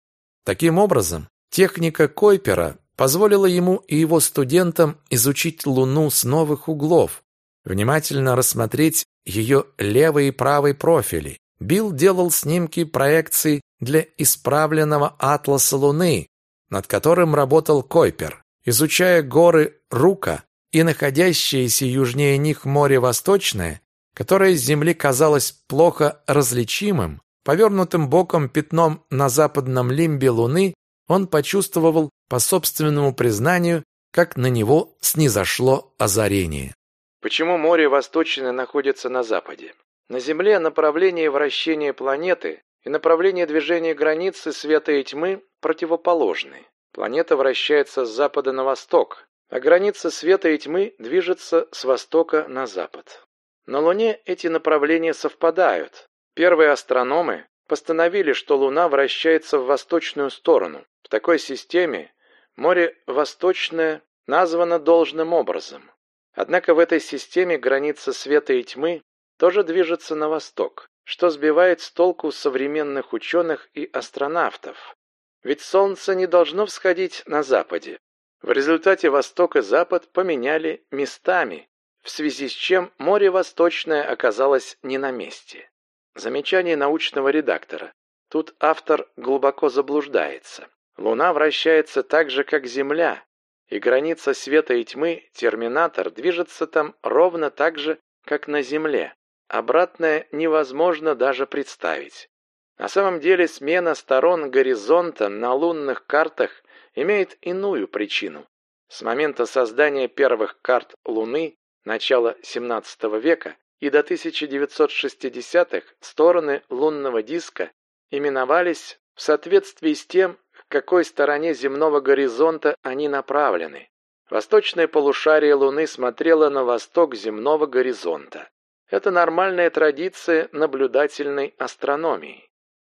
Таким образом, техника Койпера позволила ему и его студентам изучить Луну с новых углов, внимательно рассмотреть ее левый и правый профили. Билл делал снимки проекций для исправленного атласа Луны, над которым работал Койпер. Изучая горы Рука и находящееся южнее них море Восточное, которое с Земли казалось плохо различимым, повернутым боком пятном на западном лимбе Луны, он почувствовал, по собственному признанию, как на него снизошло озарение. Почему море Восточное находится на западе? На Земле направление вращения планеты и направление движения границы света и тьмы противоположны. Планета вращается с запада на восток, а граница света и тьмы движется с востока на запад. На Луне эти направления совпадают. Первые астрономы постановили, что Луна вращается в восточную сторону. В такой системе море Восточное названо должным образом. Однако в этой системе граница света и тьмы тоже движется на восток, что сбивает с толку современных ученых и астронавтов. Ведь Солнце не должно всходить на западе. В результате восток и запад поменяли местами, в связи с чем море Восточное оказалось не на месте. Замечание научного редактора. Тут автор глубоко заблуждается. Луна вращается так же, как Земля, и граница света и тьмы, терминатор, движется там ровно так же, как на Земле. Обратное невозможно даже представить. На самом деле смена сторон горизонта на лунных картах имеет иную причину. С момента создания первых карт Луны начала XVII века и до 1960-х стороны лунного диска именовались в соответствии с тем, к какой стороне земного горизонта они направлены. Восточное полушарие Луны смотрело на восток земного горизонта. Это нормальная традиция наблюдательной астрономии.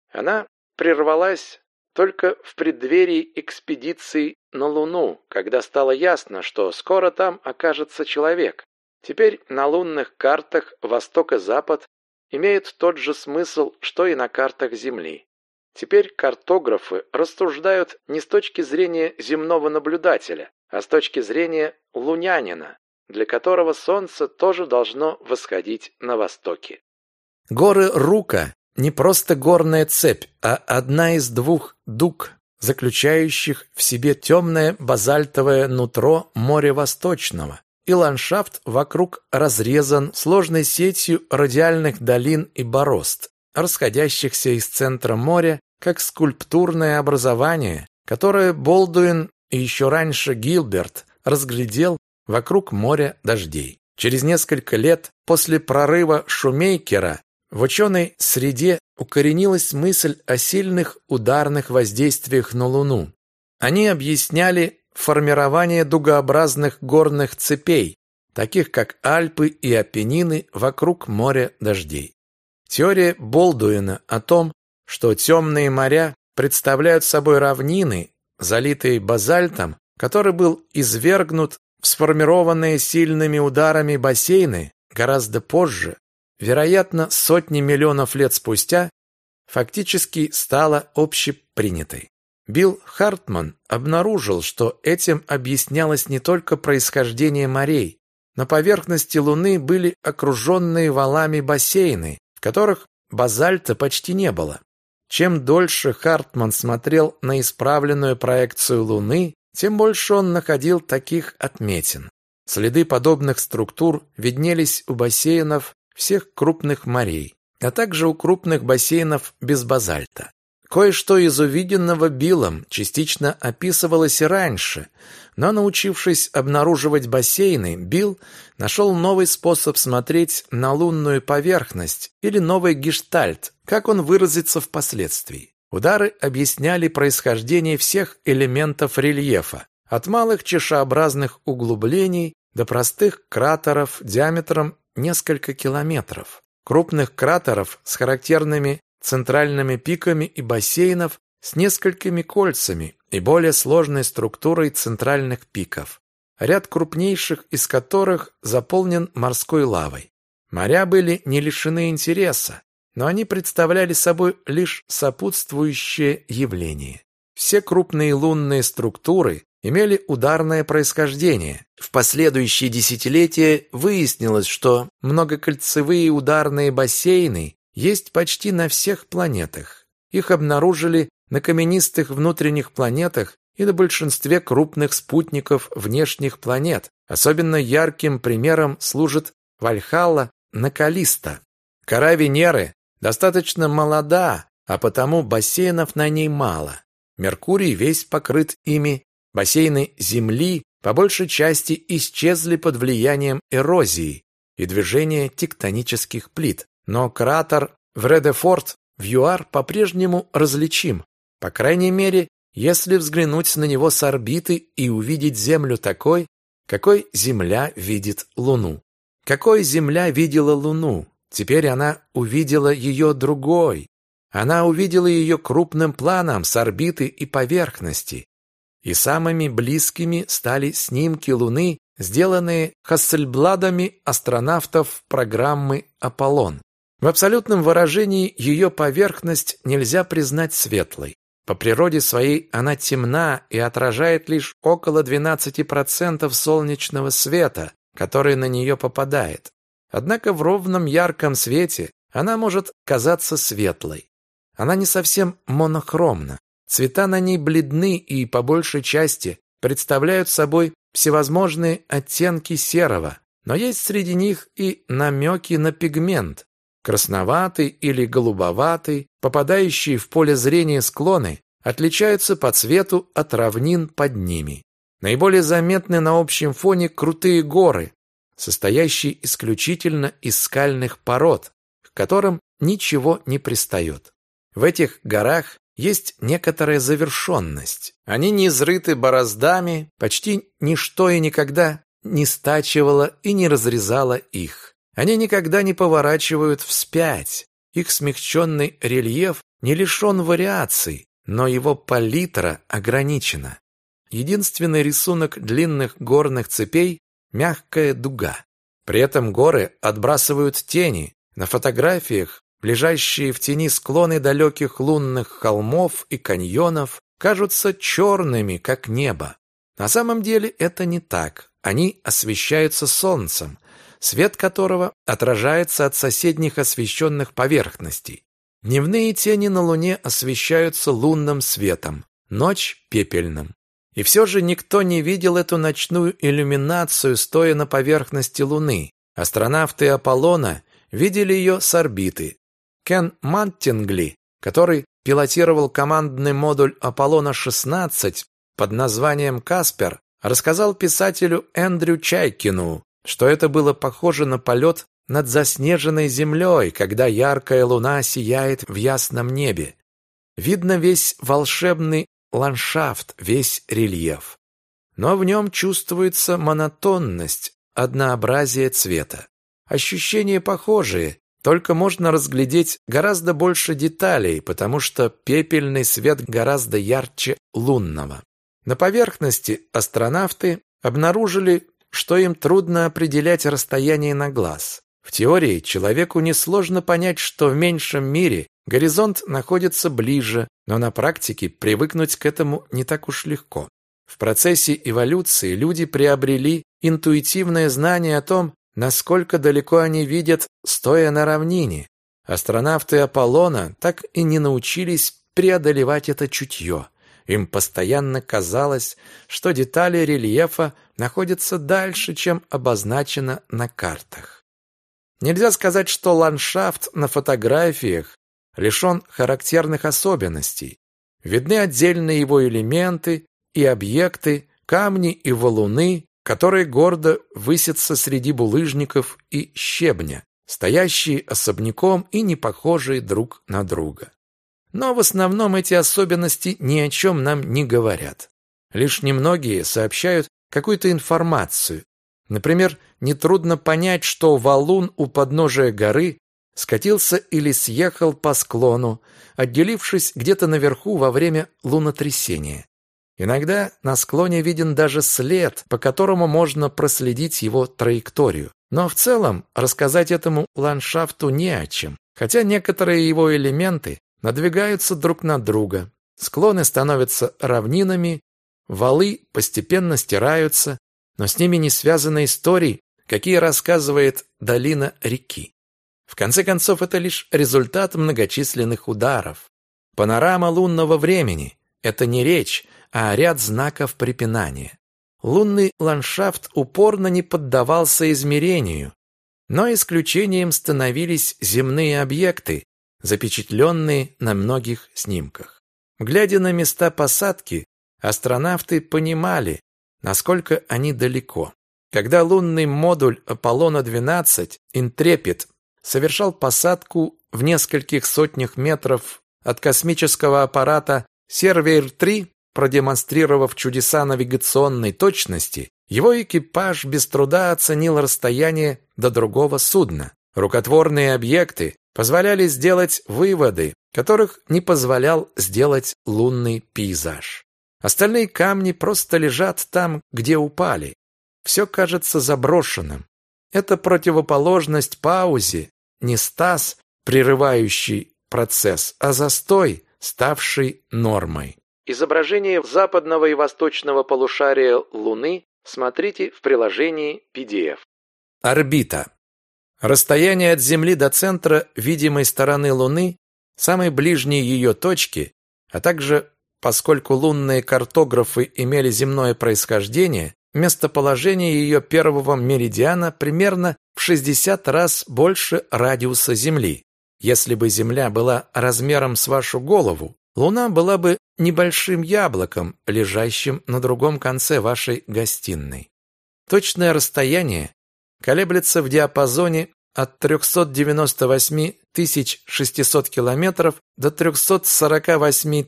Она прервалась только в преддверии экспедиции на Луну, когда стало ясно, что скоро там окажется человек. Теперь на лунных картах восток и запад имеют тот же смысл, что и на картах Земли. Теперь картографы рассуждают не с точки зрения земного наблюдателя, а с точки зрения лунянина, для которого Солнце тоже должно восходить на востоке. Горы Рука не просто горная цепь, а одна из двух дуг, заключающих в себе темное базальтовое нутро моря Восточного, и ландшафт вокруг разрезан сложной сетью радиальных долин и борозд, расходящихся из центра моря, как скульптурное образование, которое Болдуин и еще раньше Гилберт разглядел вокруг моря дождей. Через несколько лет после прорыва Шумейкера в ученой среде укоренилась мысль о сильных ударных воздействиях на Луну. Они объясняли формирование дугообразных горных цепей, таких как Альпы и Апеннины вокруг моря дождей. Теория Болдуина о том, что темные моря представляют собой равнины, залитые базальтом, который был извергнут сформированные сильными ударами бассейны гораздо позже, вероятно, сотни миллионов лет спустя, фактически стала общепринятой. Билл Хартман обнаружил, что этим объяснялось не только происхождение морей. На поверхности Луны были окруженные валами бассейны, в которых базальта почти не было. Чем дольше Хартман смотрел на исправленную проекцию Луны, тем больше он находил таких отметин. Следы подобных структур виднелись у бассейнов всех крупных морей, а также у крупных бассейнов без базальта. Кое-что из увиденного Биллом частично описывалось и раньше, но научившись обнаруживать бассейны, Билл нашел новый способ смотреть на лунную поверхность или новый гештальт, как он выразится впоследствии. Удары объясняли происхождение всех элементов рельефа, от малых чашеобразных углублений до простых кратеров диаметром несколько километров. крупных кратеров с характерными центральными пиками и бассейнов с несколькими кольцами и более сложной структурой центральных пиков, ряд крупнейших из которых заполнен морской лавой. Моря были не лишены интереса, но они представляли собой лишь сопутствующее явление. Все крупные лунные структуры имели ударное происхождение. В последующие десятилетия выяснилось, что многокольцевые ударные бассейны есть почти на всех планетах. Их обнаружили на каменистых внутренних планетах и на большинстве крупных спутников внешних планет. Особенно ярким примером служит Вальхалла на Калиста. Кора Венеры достаточно молода, а потому бассейнов на ней мало. Меркурий весь покрыт ими, бассейны Земли по большей части исчезли под влиянием эрозии и движения тектонических плит. Но кратер Вредефорт в ЮАР по-прежнему различим, по крайней мере, если взглянуть на него с орбиты и увидеть Землю такой, какой Земля видит Луну. Какой Земля видела Луну? Теперь она увидела ее другой. Она увидела ее крупным планом с орбиты и поверхности. И самыми близкими стали снимки Луны, сделанные Хассельбладами астронавтов программы «Аполлон». В абсолютном выражении ее поверхность нельзя признать светлой. По природе своей она темна и отражает лишь около 12% солнечного света, который на нее попадает. Однако в ровном ярком свете она может казаться светлой. Она не совсем монохромна. Цвета на ней бледны и, по большей части, представляют собой всевозможные оттенки серого, но есть среди них и намеки на пигмент, Красноватый или голубоватый, попадающие в поле зрения склоны, отличаются по цвету от равнин под ними. Наиболее заметны на общем фоне крутые горы, состоящие исключительно из скальных пород, к которым ничего не пристает. В этих горах есть некоторая завершенность. Они не изрыты бороздами, почти ничто и никогда не стачивало и не разрезало их. Они никогда не поворачивают вспять. Их смягченный рельеф не лишен вариаций, но его палитра ограничена. Единственный рисунок длинных горных цепей – мягкая дуга. При этом горы отбрасывают тени. На фотографиях лежащие в тени склоны далеких лунных холмов и каньонов кажутся черными, как небо. На самом деле это не так. Они освещаются солнцем, свет которого отражается от соседних освещенных поверхностей. Дневные тени на Луне освещаются лунным светом, ночь – пепельным. И все же никто не видел эту ночную иллюминацию, стоя на поверхности Луны. Астронавты Аполлона видели ее с орбиты. Кен Мантингли, который пилотировал командный модуль Аполлона-16 под названием «Каспер», рассказал писателю Эндрю Чайкину, что это было похоже на полет над заснеженной землей, когда яркая луна сияет в ясном небе. Видно весь волшебный ландшафт, весь рельеф. Но в нем чувствуется монотонность, однообразие цвета. Ощущения похожие, только можно разглядеть гораздо больше деталей, потому что пепельный свет гораздо ярче лунного. На поверхности астронавты обнаружили что им трудно определять расстояние на глаз. В теории человеку несложно понять, что в меньшем мире горизонт находится ближе, но на практике привыкнуть к этому не так уж легко. В процессе эволюции люди приобрели интуитивное знание о том, насколько далеко они видят, стоя на равнине. Астронавты Аполлона так и не научились преодолевать это чутье. Им постоянно казалось, что детали рельефа находятся дальше, чем обозначено на картах. Нельзя сказать, что ландшафт на фотографиях лишен характерных особенностей. Видны отдельные его элементы и объекты, камни и валуны, которые гордо высятся среди булыжников и щебня, стоящие особняком и не похожие друг на друга. Но в основном эти особенности ни о чем нам не говорят. Лишь немногие сообщают какую-то информацию. Например, нетрудно понять, что валун у подножия горы скатился или съехал по склону, отделившись где-то наверху во время лунотрясения. Иногда на склоне виден даже след, по которому можно проследить его траекторию. Но в целом рассказать этому ландшафту не о чем, хотя некоторые его элементы надвигаются друг на друга. Склоны становятся равнинами, валы постепенно стираются, но с ними не связаны истории, какие рассказывает долина реки. В конце концов, это лишь результат многочисленных ударов. Панорама лунного времени – это не речь, а ряд знаков препинания. Лунный ландшафт упорно не поддавался измерению, но исключением становились земные объекты, запечатленные на многих снимках. Глядя на места посадки, астронавты понимали, насколько они далеко. Когда лунный модуль Аполлона-12 «Интрепид» совершал посадку в нескольких сотнях метров от космического аппарата Сервер-3, продемонстрировав чудеса навигационной точности, его экипаж без труда оценил расстояние до другого судна. Рукотворные объекты позволяли сделать выводы, которых не позволял сделать лунный пейзаж. Остальные камни просто лежат там, где упали. Все кажется заброшенным. Это противоположность паузе, не стаз, прерывающий процесс, а застой, ставший нормой. Изображение западного и восточного полушария Луны смотрите в приложении PDF. Орбита. Расстояние от Земли до центра видимой стороны Луны, самой ближней ее точки, а также Поскольку лунные картографы имели земное происхождение, местоположение ее первого меридиана примерно в 60 раз больше радиуса Земли. Если бы Земля была размером с вашу голову, Луна была бы небольшим яблоком, лежащим на другом конце вашей гостиной. Точное расстояние колеблется в диапазоне от 398 600 километров до 348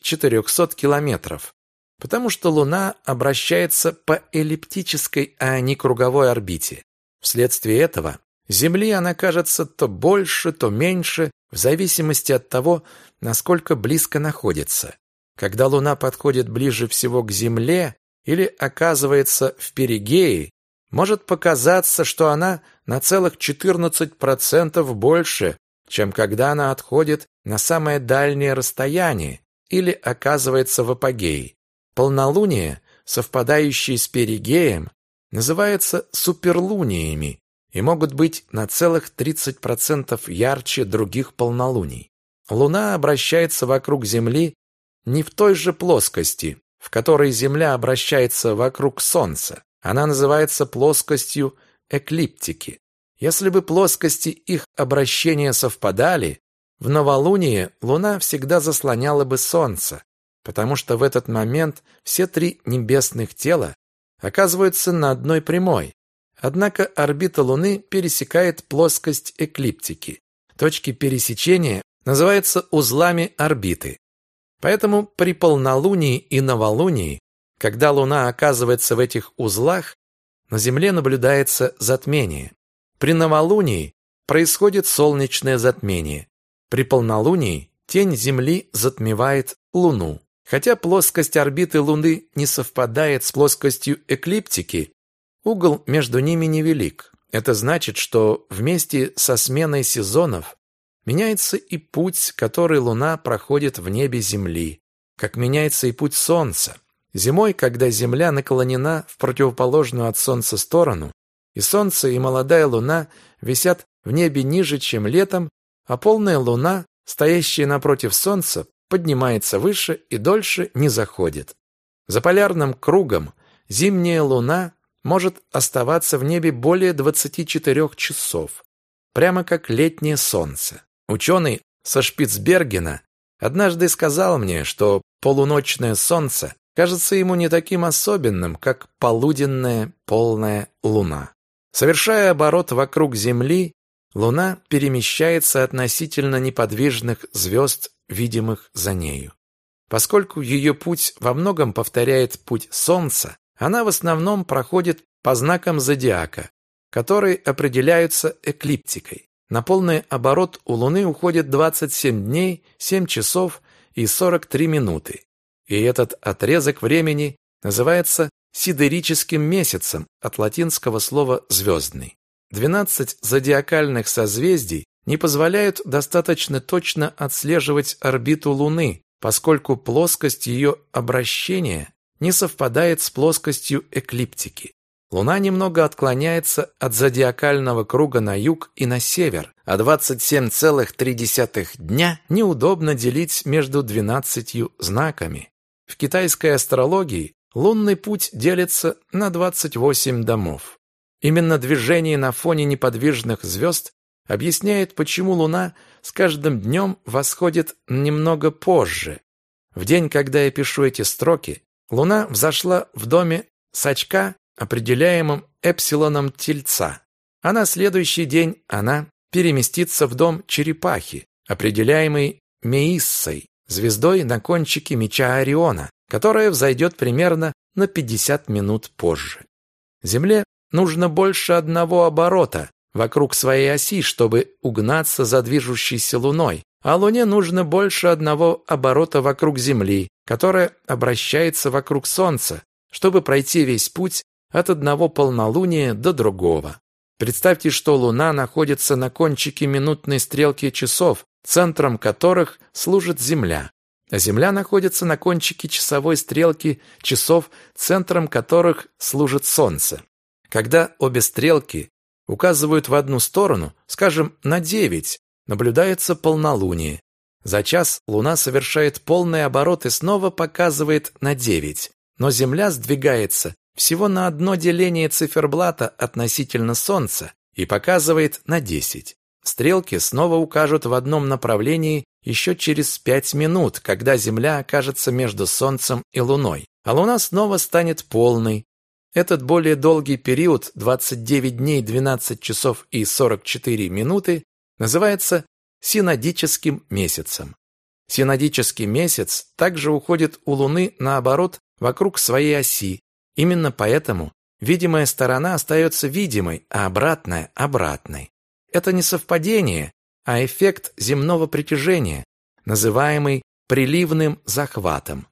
400 километров, потому что Луна обращается по эллиптической, а не круговой орбите. Вследствие этого Земли она кажется то больше, то меньше, в зависимости от того, насколько близко находится. Когда Луна подходит ближе всего к Земле или оказывается в перигее, может показаться, что она на целых 14% больше, чем когда она отходит на самое дальнее расстояние или оказывается в апогее. Полнолуние, совпадающие с перигеем, называются суперлуниями и могут быть на целых 30% ярче других полнолуний. Луна обращается вокруг Земли не в той же плоскости, в которой Земля обращается вокруг Солнца. Она называется плоскостью эклиптики. Если бы плоскости их обращения совпадали, в новолуние Луна всегда заслоняла бы Солнце, потому что в этот момент все три небесных тела оказываются на одной прямой. Однако орбита Луны пересекает плоскость эклиптики. Точки пересечения называются узлами орбиты. Поэтому при полнолунии и новолунии когда Луна оказывается в этих узлах, на Земле наблюдается затмение. При новолунии происходит солнечное затмение. При полнолунии тень Земли затмевает Луну. Хотя плоскость орбиты Луны не совпадает с плоскостью эклиптики, угол между ними невелик. Это значит, что вместе со сменой сезонов меняется и путь, который Луна проходит в небе Земли, как меняется и путь Солнца. Зимой, когда Земля наклонена в противоположную от Солнца сторону, и Солнце и молодая Луна висят в небе ниже, чем летом, а полная Луна, стоящая напротив Солнца, поднимается выше и дольше не заходит. За полярным кругом зимняя Луна может оставаться в небе более 24 часов, прямо как летнее Солнце. Ученый со Шпицбергена однажды сказал мне, что полуночное Солнце кажется ему не таким особенным, как полуденная полная луна. Совершая оборот вокруг Земли, Луна перемещается относительно неподвижных звезд, видимых за нею. Поскольку ее путь во многом повторяет путь Солнца, она в основном проходит по знакам зодиака, которые определяются эклиптикой. На полный оборот у Луны уходит 27 дней, 7 часов и 43 минуты. И этот отрезок времени называется сидерическим месяцем от латинского слова «звездный». 12 зодиакальных созвездий не позволяют достаточно точно отслеживать орбиту Луны, поскольку плоскость ее обращения не совпадает с плоскостью эклиптики. Луна немного отклоняется от зодиакального круга на юг и на север, а 27,3 дня неудобно делить между 12 знаками. В китайской астрологии лунный путь делится на 28 домов. Именно движение на фоне неподвижных звезд объясняет, почему Луна с каждым днем восходит немного позже. В день, когда я пишу эти строки, Луна взошла в доме Сачка определяемым эпсилоном Тельца, а на следующий день она переместится в дом Черепахи, определяемый Меиссой, звездой на кончике меча Ориона, которая взойдет примерно на 50 минут позже. Земле нужно больше одного оборота вокруг своей оси, чтобы угнаться за движущейся Луной, а Луне нужно больше одного оборота вокруг Земли, которая обращается вокруг Солнца, чтобы пройти весь путь от одного полнолуния до другого. Представьте, что Луна находится на кончике минутной стрелки часов, центром которых служит Земля, а Земля находится на кончике часовой стрелки часов, центром которых служит Солнце. Когда обе стрелки указывают в одну сторону, скажем, на 9, наблюдается полнолуние. За час Луна совершает полный оборот и снова показывает на 9, но Земля сдвигается всего на одно деление циферблата относительно Солнца и показывает на 10. Стрелки снова укажут в одном направлении еще через 5 минут, когда Земля окажется между Солнцем и Луной, а Луна снова станет полной. Этот более долгий период, 29 дней, 12 часов и 44 минуты, называется синодическим месяцем. Синодический месяц также уходит у Луны наоборот вокруг своей оси, Именно поэтому видимая сторона остается видимой, а обратная – обратной. Это не совпадение, а эффект земного притяжения, называемый приливным захватом.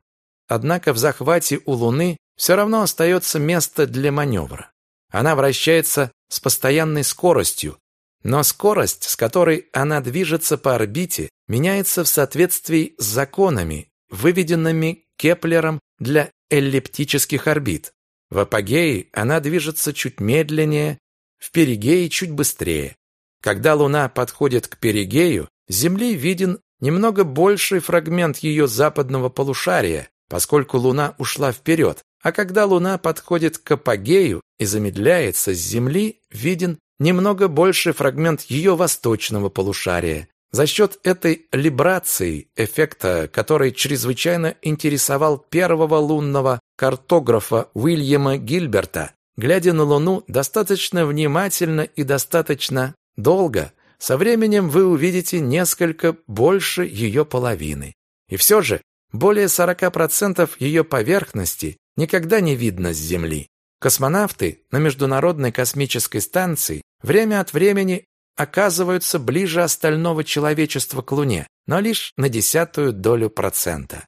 Однако в захвате у Луны все равно остается место для маневра. Она вращается с постоянной скоростью, но скорость, с которой она движется по орбите, меняется в соответствии с законами, выведенными Кеплером для эллиптических орбит. В апогее она движется чуть медленнее, в перигее чуть быстрее. Когда Луна подходит к перигею, Земли виден немного больший фрагмент ее западного полушария, поскольку Луна ушла вперед, а когда Луна подходит к апогею и замедляется с Земли, виден немного больший фрагмент ее восточного полушария. За счет этой либрации, эффекта, который чрезвычайно интересовал первого лунного картографа Уильяма Гильберта, глядя на Луну достаточно внимательно и достаточно долго, со временем вы увидите несколько больше ее половины. И все же более 40% ее поверхности никогда не видно с Земли. Космонавты на Международной космической станции время от времени оказываются ближе остального человечества к Луне, но лишь на десятую долю процента.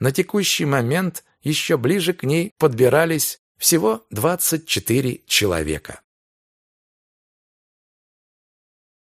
На текущий момент еще ближе к ней подбирались всего 24 человека.